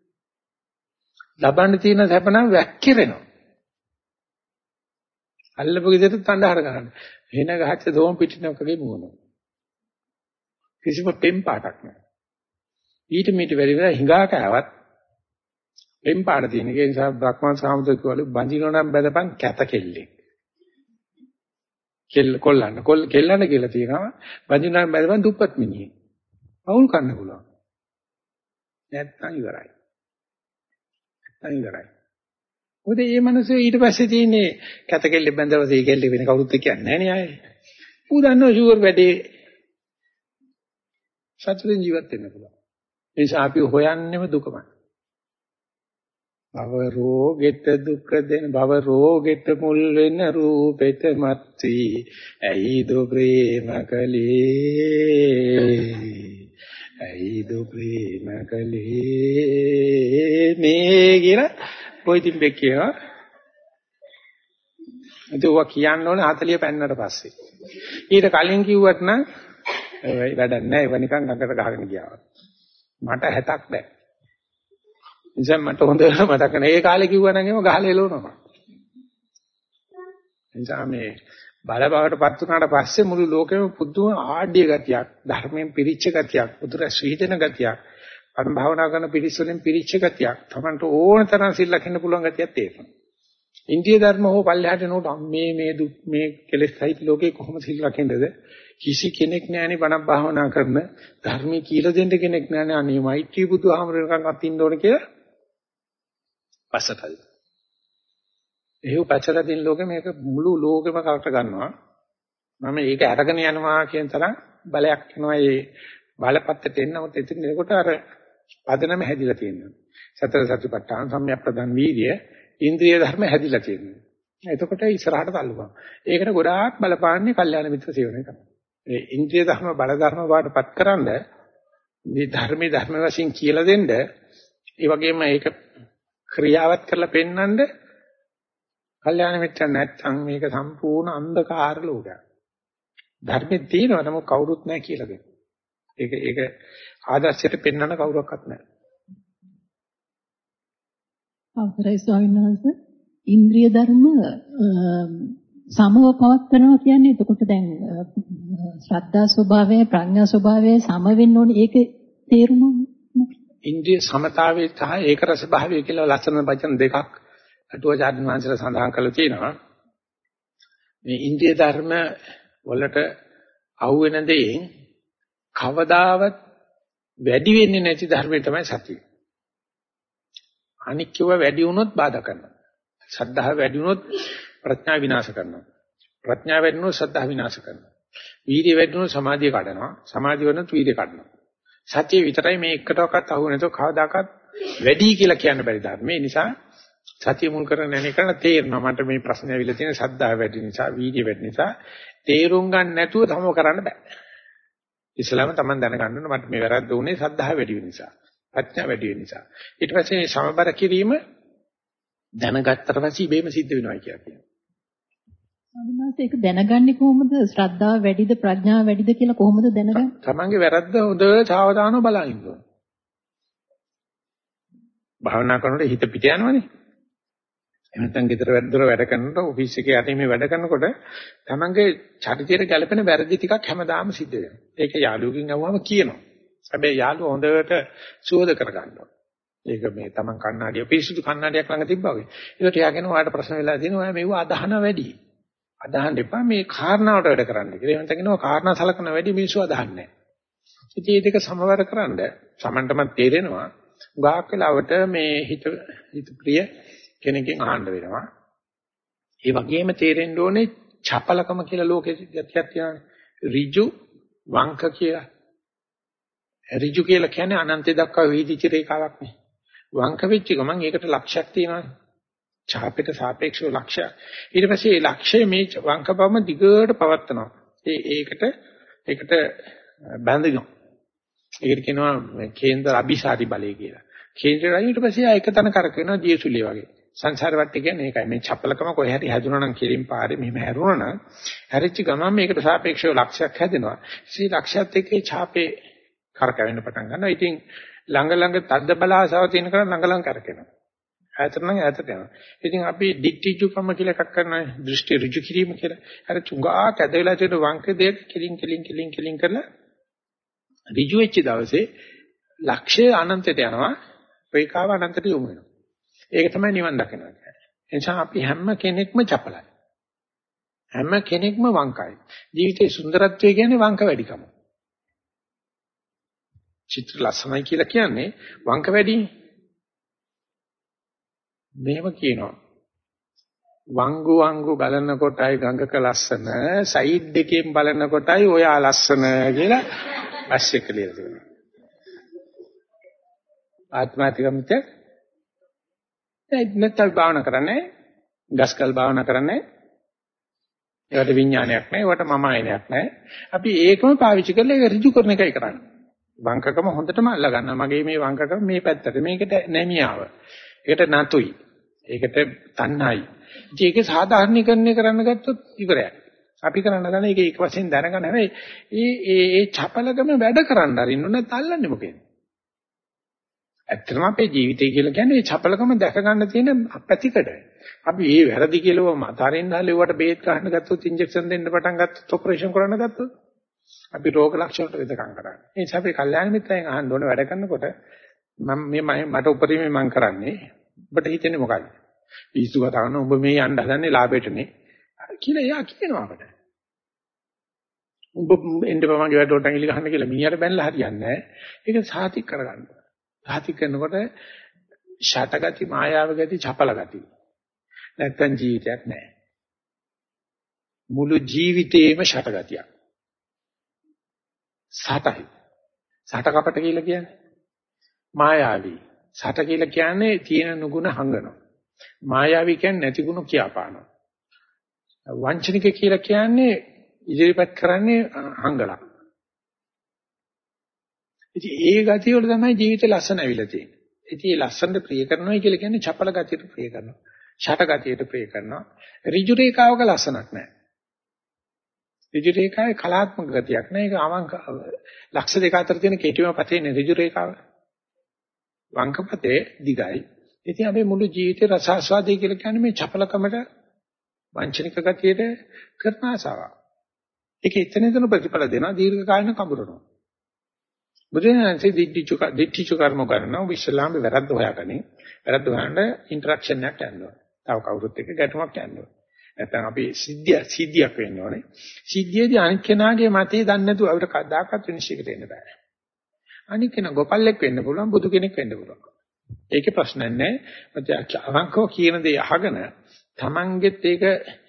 ලබන්න තියෙන සැප නම් වැක්කිරෙනවා. අල්ලපු ගෙදරට තණ්හාර ගන්න. වෙන ගහච්ච දෝම පිටිනකගේ මූණ. කිසිම පෙම් පාටක් නැහැ. ඊට මීට වැඩි වෙලා හිඟා කෑවත් එම් පාඩ තියෙන. ඒ නිසා බ්‍රහ්මන් සාමුද්‍රික වල බඳිනෝ නම් බඳපන් කැත කෙල්ලෙක්. කෙල්ල කොල්ලන්න කොල්ල කෙල්ලන්න කියලා තියෙනවා. බඳිනෝ නම් බඳපන් දුප්පත් මිනිහෙක්. අවුල් කන්න පුළුවන්. නැත්තම් ඉවරයි. නැත්තම් ඉවරයි. මොකද මේ මිනිස්සු ඊට පස්සේ තියෙන්නේ කැත කෙල්ල බඳව තේ කෙල්ල වෙන කවුරුත් කියන්නේ නැහැ නේ ආයේ. ඌ දන්නව ෂුවර් වැඩේ සතුටින් ජීවත් වෙන්න පුළුවන්. ඒ නිසා අපි හොයන්නේම දුකමයි. භව රෝගෙට දුක දෙන භව රෝගෙට මුල් වෙන රූපෙට මත්ති. ඇයි දු ප්‍රේම කලේ ඇයි දු ප්‍රේම කලේ මේ කියලා පොයිතින් බෙක් කියනවා. ඒක කියන්න ඕනේ 40 පෙන්නට පස්සේ. ඊට කලින් කිව්වට නම් වැඩක් නැහැ ඒක නිකන් අඟට ගහගෙන ගියා මට 70ක් දැන් නිසා මට හොඳට මතක නැහැ. ඒ කාලේ කිව්වනම් එහෙම ගහලා එලවනවා. නිසා මේ බල බවටපත් වුණාට පස්සේ මුළු ලෝකෙම පුදුම ආඩ්‍ය ගතියක්, ධර්මයෙන් පිරිච්ච ගතියක්, උතුර ශ්‍රීදෙන ගතියක්, අන් භාවනා කරන පිරිස් වලින් පිරිච්ච ගතියක්, Tamanට ඕන තරම් සිල් ලකින්න පුළුවන් ගතියක් තියෙනවා. ඉන්දිය ධර්ම හෝ පල්ලෙහාට නෝට මේ මේ දුක් මේ කෙලෙස් සහිත ලෝකේ කොහොමද සිල් ලකින්නද? කිසි කෙනෙක් නැහැනේ බණක් භාවනා කරන ධර්මයේ කියලා දෙන්න කෙනෙක් නැහැනේ අනේ මෛත්‍රී බුදුහාමරණකම් අත්ින්න ඕන කියලා පස්සටයි. එහෙව් පචරදින් ලෝකෙ මේක මුළු ලෝකෙම කරට ගන්නවා. මම ඒක අරගෙන යනවා කියන තරම් බලයක් එනවා ඒ බලපත්තට එන්නවත් එතන එනකොට අර පදනම හැදිලා තියෙනවා. සතර සතිපට්ඨාන සම්‍යක්ප්‍රදන් වීර්ය ඉන්ද්‍රිය ධර්ම හැදිලා තියෙනවා. එතකොට ඉස්සරහට තල්ලුවා. ඒකට ගොඩාක් බලපාන්නේ කල්යාණ මිත්‍ර සේවනය තමයි. ඒ ඉන්ද්‍රිය ධර්ම බල ධර්ම වාටපත් කරන්න මේ ධර්මයේ ධර්ම වශයෙන් කියලා දෙන්න ඒ වගේම ඒක ක්‍රියාවත් කරලා පෙන්වන්න කල්යාණ මිත්‍ර නැත්නම් මේක සම්පූර්ණ අන්ධකාර ලෝකයක්. ධර්මෙ තියෙනවා නමුත් කවුරුත් නැහැ කියලා දෙන්න. ඒක ඒක ආදර්ශයට පෙන්වන්න කවුරක්වත් නැහැ. අවසරයි ස්වාමීන් වහන්සේ ඉන්ද්‍රිය ධර්ම සමව පවත්නවා කියන්නේ එතකොට දැන් අ, ශ්‍රද්ධා ස්වභාවය ප්‍රඥා ස්වභාවය සම වෙන්න ඕනේ ඒකේ තේරුම මොකක්ද? ඉන්ද්‍රිය සමතාවයේ සහ ඒක රස භාවය කියලා ලස්සන වචන දෙකක් අටුවාචාර්ය වංශල සඳහන් කරලා තියෙනවා. මේ ඉන්ද්‍රිය ධර්ම වලට අහු වෙන දෙයින් කවදාවත් වැඩි වෙන්නේ නැති ධර්මය තමයි සතිය. අනික් කිව්ව වැඩි වුණොත් බාධා කරනවා. ශ්‍රද්ධාව වැඩි වුණොත් ප්‍රඥා විනාශ කරනවා. ප්‍රඥා වැඩි වුණොත් ශ්‍රද්ධා විනාශ කරනවා. වීර්ය වැඩි වුණොත් සමාධිය කඩනවා. සමාධිය වෙනොත් වීර්ය කඩනවා. සතිය විතරයි මේ එකටවත් අහු නැතෝ කවදාකවත් වැඩි කියලා කියන්න බැරි ධර්ම. ඒ නිසා සතිය මුල් කරගෙන යන එක තේරෙනවා. මට මේ ප්‍රශ්නේ ඇවිල්ලා තියෙන ශ්‍රද්ධාව වැඩි නිසා, වීර්ය වැඩි නිසා තේරුම් ගන්න නැතුව තම කරන්න බෑ. ඉස්ලාම තමයි දැනගන්න ඕනේ මට මේ වැරද්ද උනේ ශ්‍රද්ධාව වැඩි වෙන නිසා. ප්‍රඥා වැඩි වෙන නිසා. ඊට පස්සේ මේ සමබර කිරීම දැනගත්තට පස්සේ ඉබේම සිද්ධ වෙනවා කියලා කියනවා. ස්වාමීන් වහන්සේ ඒක දැනගන්නේ කොහොමද? ශ්‍රද්ධාව වැඩිද ප්‍රඥාව වැඩිද කියලා කොහොමද දැනගන්නේ? තමන්ගේ වැරද්ද හොඳ සාවධානව බලන් ඉන්න ඕනේ. භාවනා කරනකොට හිත පිට යනවනේ. එහෙම නැත්නම් ගෙදර වැඩදොර වැඩ කරනකොට ඔෆිස් එකේ යටින් මේ වැඩ කරනකොට තමන්ගේ චරිතයට ගැළපෙන වැරදි ටිකක් හැමදාම සිද්ධ වෙනවා. ඒක යාළුවකින් අහුවම කියනවා. හැබැයි යාළුවා හොඳට සුවද කරගන්නවා. ඒක මේ තමන් කණ්ණාඩිය පිරිසුදු කණ්ණාඩියක් ළඟ තිබ්බා වගේ. ඒකට යාගෙන ඔයාලට ප්‍රශ්න වෙලා තියෙනවා ඔයා මේව අදහන වැඩි. අදහන්න එපා මේ කාරණාවට වැඩ කරන්න කියලා. එහෙම නැත්නම් කාරණා සලකන වැඩි මිනිස්සු අදහන්නේ නැහැ. ඉතින් මේ දෙක සමවර කරන්න සමන්ටම තේරෙනවා. ගාක් වෙලාවට මේ හිත හිත ප්‍රිය කෙනකින් අහන්න වෙනවා. ඒ වගේම තේරෙන්න ඕනේ චපලකම කියලා ලෝකෙ ගැතියක් තියෙනවා. ඍජු වංක කියලා. ඍජු කියලා කියන්නේ අනන්තය දක්වා වීදිච රේඛාවක් නේ. වංක වෙච්ච ගමන් ඒකට ලක්ෂයක් තියෙනවා. ඡාපයට සාපේක්ෂව ලක්ෂය. ඊට පස්සේ මේ ලක්ෂය මේ වංකපම දිගට පවත්නවා. ඒ ඒකට ඒකට බැඳෙනවා. ඒකට කියනවා කේන්ද්‍ර අபிසාරි බලය කියලා. කේන්ද්‍රය ඊට පස්සේ ආ එකතන කරකිනවා දියසුලිය වගේ. සංසාර වට්ටය කියන්නේ ඒකයි. මේ චපලකම කොහේ හරි හැදුනා නම් කෙලින් පාරේ මෙහෙම හැරුණා නම් හැරිච්ච ගමන් මේකට සාපේක්ෂව ලක්ෂයක් හැදෙනවා. ඉතින් ලක්ෂයත් එක්ක ඡාපේ කරකවෙන්න පටන් ගන්නවා. ඉතින් ළඟ ළඟ තද්ද බලාසාව තියෙන කරා ළඟ ළඟ කරකිනවා. ඈතට නම් ඈතට යනවා. ඉතින් අපි දික්ටිජුකම කියලා එකක් කරනවා. දෘෂ්ටි ඍජු කිරීම කියලා. අර චුඟා කැද වෙලා තියෙන වංක දෙක කිලින් කිලින් කිලින් කිලින් කරලා ඍජු වෙච්ච දවසේ ලක්ෂය අනන්තයට යනවා. රේඛාව අනන්තයට යොමු වෙනවා. ඒක තමයි නිවන් දකිනවා කියන්නේ. එනිසා අපි හැම කෙනෙක්ම චපලයි. හැම කෙනෙක්ම වංකයි. ජීවිතේ සුන්දරත්වය කියන්නේ වංක වැඩිකම. චිත්‍ර ලස්සනයි කියලා කියන්නේ වංක වැඩිනේ. මෙහෙම කියනවා. වංගු වංගු බලන කොටයි ගඟක ලස්සන, සයිඩ් එකෙන් බලන කොටයි ඔයා ලස්සන කියලා බස් එක ලියලා තියෙනවා. ආත්මාතිකමිත නැත්නම් භාවනා කරන්නේ ගස්කල් භාවනා කරන්නේ. ඒවට විඥානයක් නැහැ ඒවට මම ආයනයක් නැහැ අපි ඒකම පාවිච්චි කරලා ඒක ඍජු කරන එකයි කරන්නේ. වංකකම හොඳටම අල්ලා ගන්නවා මගේ මේ වංකකම මේ පැත්තට මේකට නැමියාව. ඒකට නතුයි ඒකට තණ්හයි ඉතින් ඒක සාධාරණීකරණය කරන්න ගත්තොත් ඉවරයි අපි කරන්න ගන්න ඒක එක වශයෙන් දැනගන්න හැබැයි ඒ ඒ ඒ චපලකම වැඩ කරන්න අරින්න නැත්නම් අල්ලන්නේ මොකේද ඇත්තටම අපේ ජීවිතය කියලා කියන්නේ මේ චපලකම දැක ගන්න තියෙන පැතිකඩ. අපි මේ වැරදි කියලා මතරින් හලෙවට බේත් ගන්න ගත්තොත් ඉන්ජෙක්ෂන් දෙන්න පටන් ගත්තොත් ඔපරේෂන් කරන්න ගත්තොත් අපි රෝග ලක්ෂණ වලට වෙදකම් කරන්නේ. ඒ නිසා අපි කල්යාණ මිත්‍රයන් අහන්න ඕන වැඩ කරනකොට මම මේ මට උපරිමේ මම කරන්නේ ඔබට හිතෙන්නේ මොකක්ද? පිස්සු කතා කරන ඔබ මේ යන්න හදන්නේ ලාභයටනේ කියලා එයා කියනවා අපට. ඔබ එන්න මගේ වැඩවලට ඇඟිලි ගහන්න කියලා මීයට බැනලා හරියන්නේ නැහැ. ඒක සාතික් කරගන්න. සාති කරනකොට ෂටගති මායාව ගති චපල ගති නැත්තම් ජීවිතයක් නැහැ මුළු ජීවිතේම ෂටගතියක් සටයි සට කපට කියලා කියන්නේ මායාවී සට කියලා කියන්නේ තියෙන නුගුණ හංගනවා මායාවී කියන්නේ නැති ගුණ කියාපානවා වංචනික කියලා කියන්නේ ඉදිරිපත් කරන්නේ හංගලා ඉතින් ඒ ගතිය වල තමයි ජීවිතේ ලස්සන ඇවිල්ලා තියෙන්නේ. ඉතින් මේ ලස්සනට ප්‍රිය කරනවා කියලා කියන්නේ චපල ගතියට ප්‍රිය කරනවා. ෂට ගතියට ප්‍රිය කරනවා. ඍජු රේඛාවක ලස්සනක් නැහැ. ඍජු රේඛාවේ කලාත්මක ගතියක් නැහැ. ඒක අවංක ලක්ෂ දෙක අතර තියෙන කෙටිම පතේනේ ඍජු රේඛාව. වංකපතේ දිගයි. ඉතින් අපි මුළු ජීවිතේ රසාස්වාදේ කියලා කියන්නේ මේ චපලකමට වංචනික ගතියට කරන ආසාවක්. ඒක එතන එතන ප්‍රතිඵල දෙනවා දීර්ඝ කාලින කඹරනවා. බුදුරජාණන්සේ දිට්ඨිචු දිට්ඨිචු කර්ම කරනවා විශ්ලාම වැරද්ද හොයාගන්නේ. වැරද්ද හොයන්න ඉන්ටරැක්ෂන් එකක් යනවා. තව කවුරුත් එක්ක ගැටුමක් යනවා. නැත්නම් අපි සිද්ධිය සිද්ධියක් වෙන්න ඕනේ. සිද්ධියේදී අනිත් කෙනාගේ මතය දන්නේ නැතුව අපිට කවදාකවත් විනිශ්චයකට එන්න බෑ. අනිත් කෙනා ගොපල්ලෙක් වෙන්න පුළුවන් බුදු කෙනෙක් වෙන්න පුළුවන්. ඒකේ ප්‍රශ්නයක් නැහැ. අවංකව කියන දේ අහගෙන Tamanගෙත් ඒක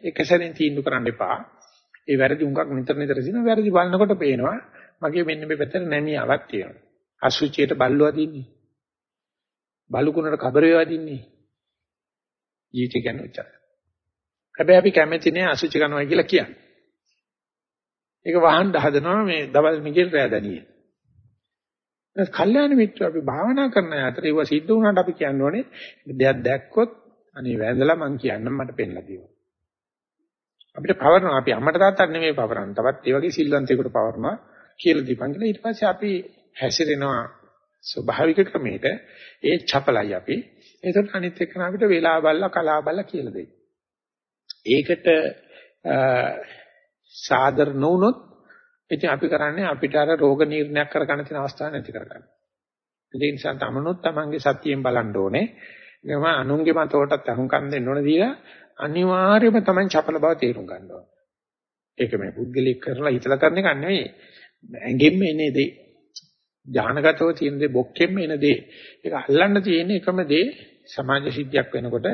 එක සැරෙන් තීන්දුව කරන්න එපා. ඒ වැරදි උඟක් නිතර නිතර දින වැරදි බලනකොට පේනවා මගේ මෙන්න මේ පැත්තට නැමියාවක් තියෙනවා. අසුචියට බල්ලෝ අදින්නේ. බලුකුණට කබරේ වදින්නේ. ජීවිතය ගැන උච්චාරය. හැබැයි අපි කැමති නෑ අසුචි කරනවා කියලා කියන්නේ. ඒක වහන්න හදනවා මේ දවල් මිගෙල් රෑදනියේ. ඒ කල්යාණ මිත්‍ර අපි භාවනා කරන අතර ඒව සිද්ධ වුණාට අපි කියන්න ඕනේ දෙයක් දැක්කොත් අනේ වැඳලා මං කියන්නම් මට පෙන්ලා දියෝ. අපිට පවරනවා අපි අම්මට තාත්තට නෙමෙයි පවරන්නේ. තවත් ඒ වගේ සිල්වන්තයෙකුට පවරනවා කියලා දීපන් කියලා ඊට පස්සේ අපි හැසිරෙනවා ස්වභාවික ක්‍රමයකට ඒ චපලයි අපි. ඒකට අනිත් එක්කන අපිට වේලා බල්ලා කලා බල්ලා කියලා දෙයි. ඒකට සාදර නොවුනොත් ඉතින් අපි කරන්නේ අපිට අර රෝග නිర్ణයක් කරගන්න තියෙන අවස්ථාවක් නැති කරගන්න. ඒ නිසා තමනුත් තමන්ගේ සතියෙන් බලන්න ඕනේ. ගම අනුන්ගේ මතවලටත් අහුම්කම් දෙන්න ඕන දීලා අනිවාර්යයෙන්ම තමන් චපල බව තේරුම් ගන්න ඕනේ. ඒක මේ පුද්ගලික කරලා හිතලා කරන එක නෙවෙයි. ඇඟෙන්න එන්නේ දේ. ඥානගතව තියෙන දේ බොක්කෙන්න එන දේ. ඒක අල්ලන්න තියෙන එකම දේ සමාජ සිද්ධියක් වෙනකොට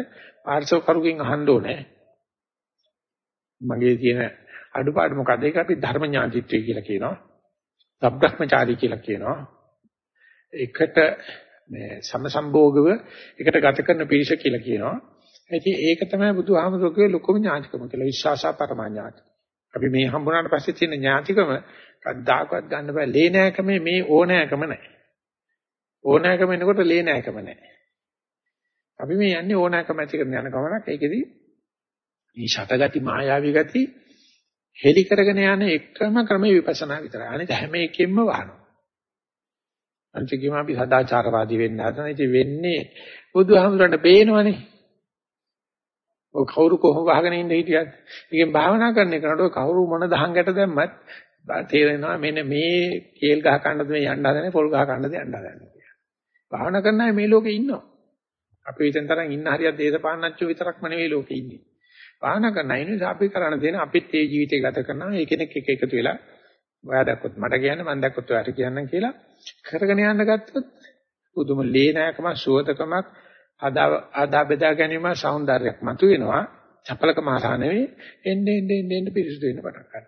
පාර්ශව කරුගෙන් අහන්න ඕනේ. මගේ තියෙන අඩුපාඩු මොකද? ඒක අපි ධර්ම ඥාතිත්වය කියලා කියනවා. සබ්‍රහ්මචාරී කියලා කියනවා. එකට මේ සමසම්භෝගව එකට ගත කරන පිරිස කියලා කියනවා. ඉතින් ඒක තමයි බුදුහාමුදුරුවෝ ලොකුම ඥාතිකම කියලා විශ්වාසා පරමාඥාති. අපි මේ හම්බුනාට පස්සේ තියෙන ඥාතිකම කද්දාකවත් ගන්න බෑ. ලේ නෑකම මේ ඕනෑකම නෑ. ඕනෑකම එනකොට ලේ නෑකම නෑ. අපි මේ යන්නේ ඕනෑකම ඇති කරන යන ගමනක්. ඒකෙදි මේ ෂටගති මායාවී ගති හෙලි කරගෙන යන එකම ක්‍රමේ විපස්සනා විතරයි. අනිත හැම එකෙම වහනවා. අන්තිකීම අපි සදාචාරවාදී වෙන්න හදන ඉතින් වෙන්නේ බුදුහාමුදුරන්ට පේනවනේ. ඔය කවුරු කොහොම වහගෙන ඉන්න හිටියත්. ඒකෙන් භාවනා කරන එකට කවුරු මොන දහංගට දැම්මත් තේරෙනවා මෙන්න මේ කේල් ගහ කන්නද මේ යන්න හදනේ පොල් ගහ කන්නද යන්න හදනේ කියලා. භාවනා කරන අය මේ ලෝකේ ඉන්නවා. අපි හිතෙන් තරම් ඉන්න හරියක් දේශපාලනච්චෝ විතරක්ම නෙවෙයි ලෝකේ ඉන්නේ. භාවනා කරන අය නිසා අපි කරණ දෙන අපිත් ඒ ජීවිතය ගත කරනවා. ඒ කෙනෙක් එක එකතු වෙලා ඔයා දැක්කොත් මට කියන්න මම දැක්කොත් ඔයාට කියන්නම් කියලා කරගෙන යන්න ගත්තොත් පුදුම ලේනෑකම සුවතකමක් ආදා ආදා බෙදා ගැනීම సౌందර්යයක් මතුවෙනවා. චපලකම ආසා නෙවෙයි එන්නේ එන්නේ එන්නේ පිරිසුදු වෙන්න පටන් ගන්නවා.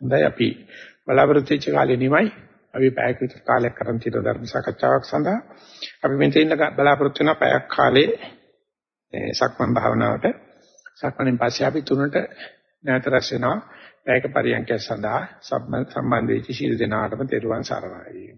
හොඳයි අපි බලාපොරොත්තු වෙච්ච කාලේ නිමයි අපි පැයක් විතර කාලයක් කරන් තියෙන ධර්ම සාකච්ඡාවක් සඳහා අපි මෙතන ඉන්න බලාපොරොත්තු වෙන පැයක් කාලේ සක්මන් භාවනාවට. සක්මණෙන් පස්සේ අපි තුනට නැවත රැස් වෙනවා. පැයක පරියන්කය සඳහා සම්බන්ධ වෙච්ච ශීල දෙනාටම තෙරුවන් සරණයි.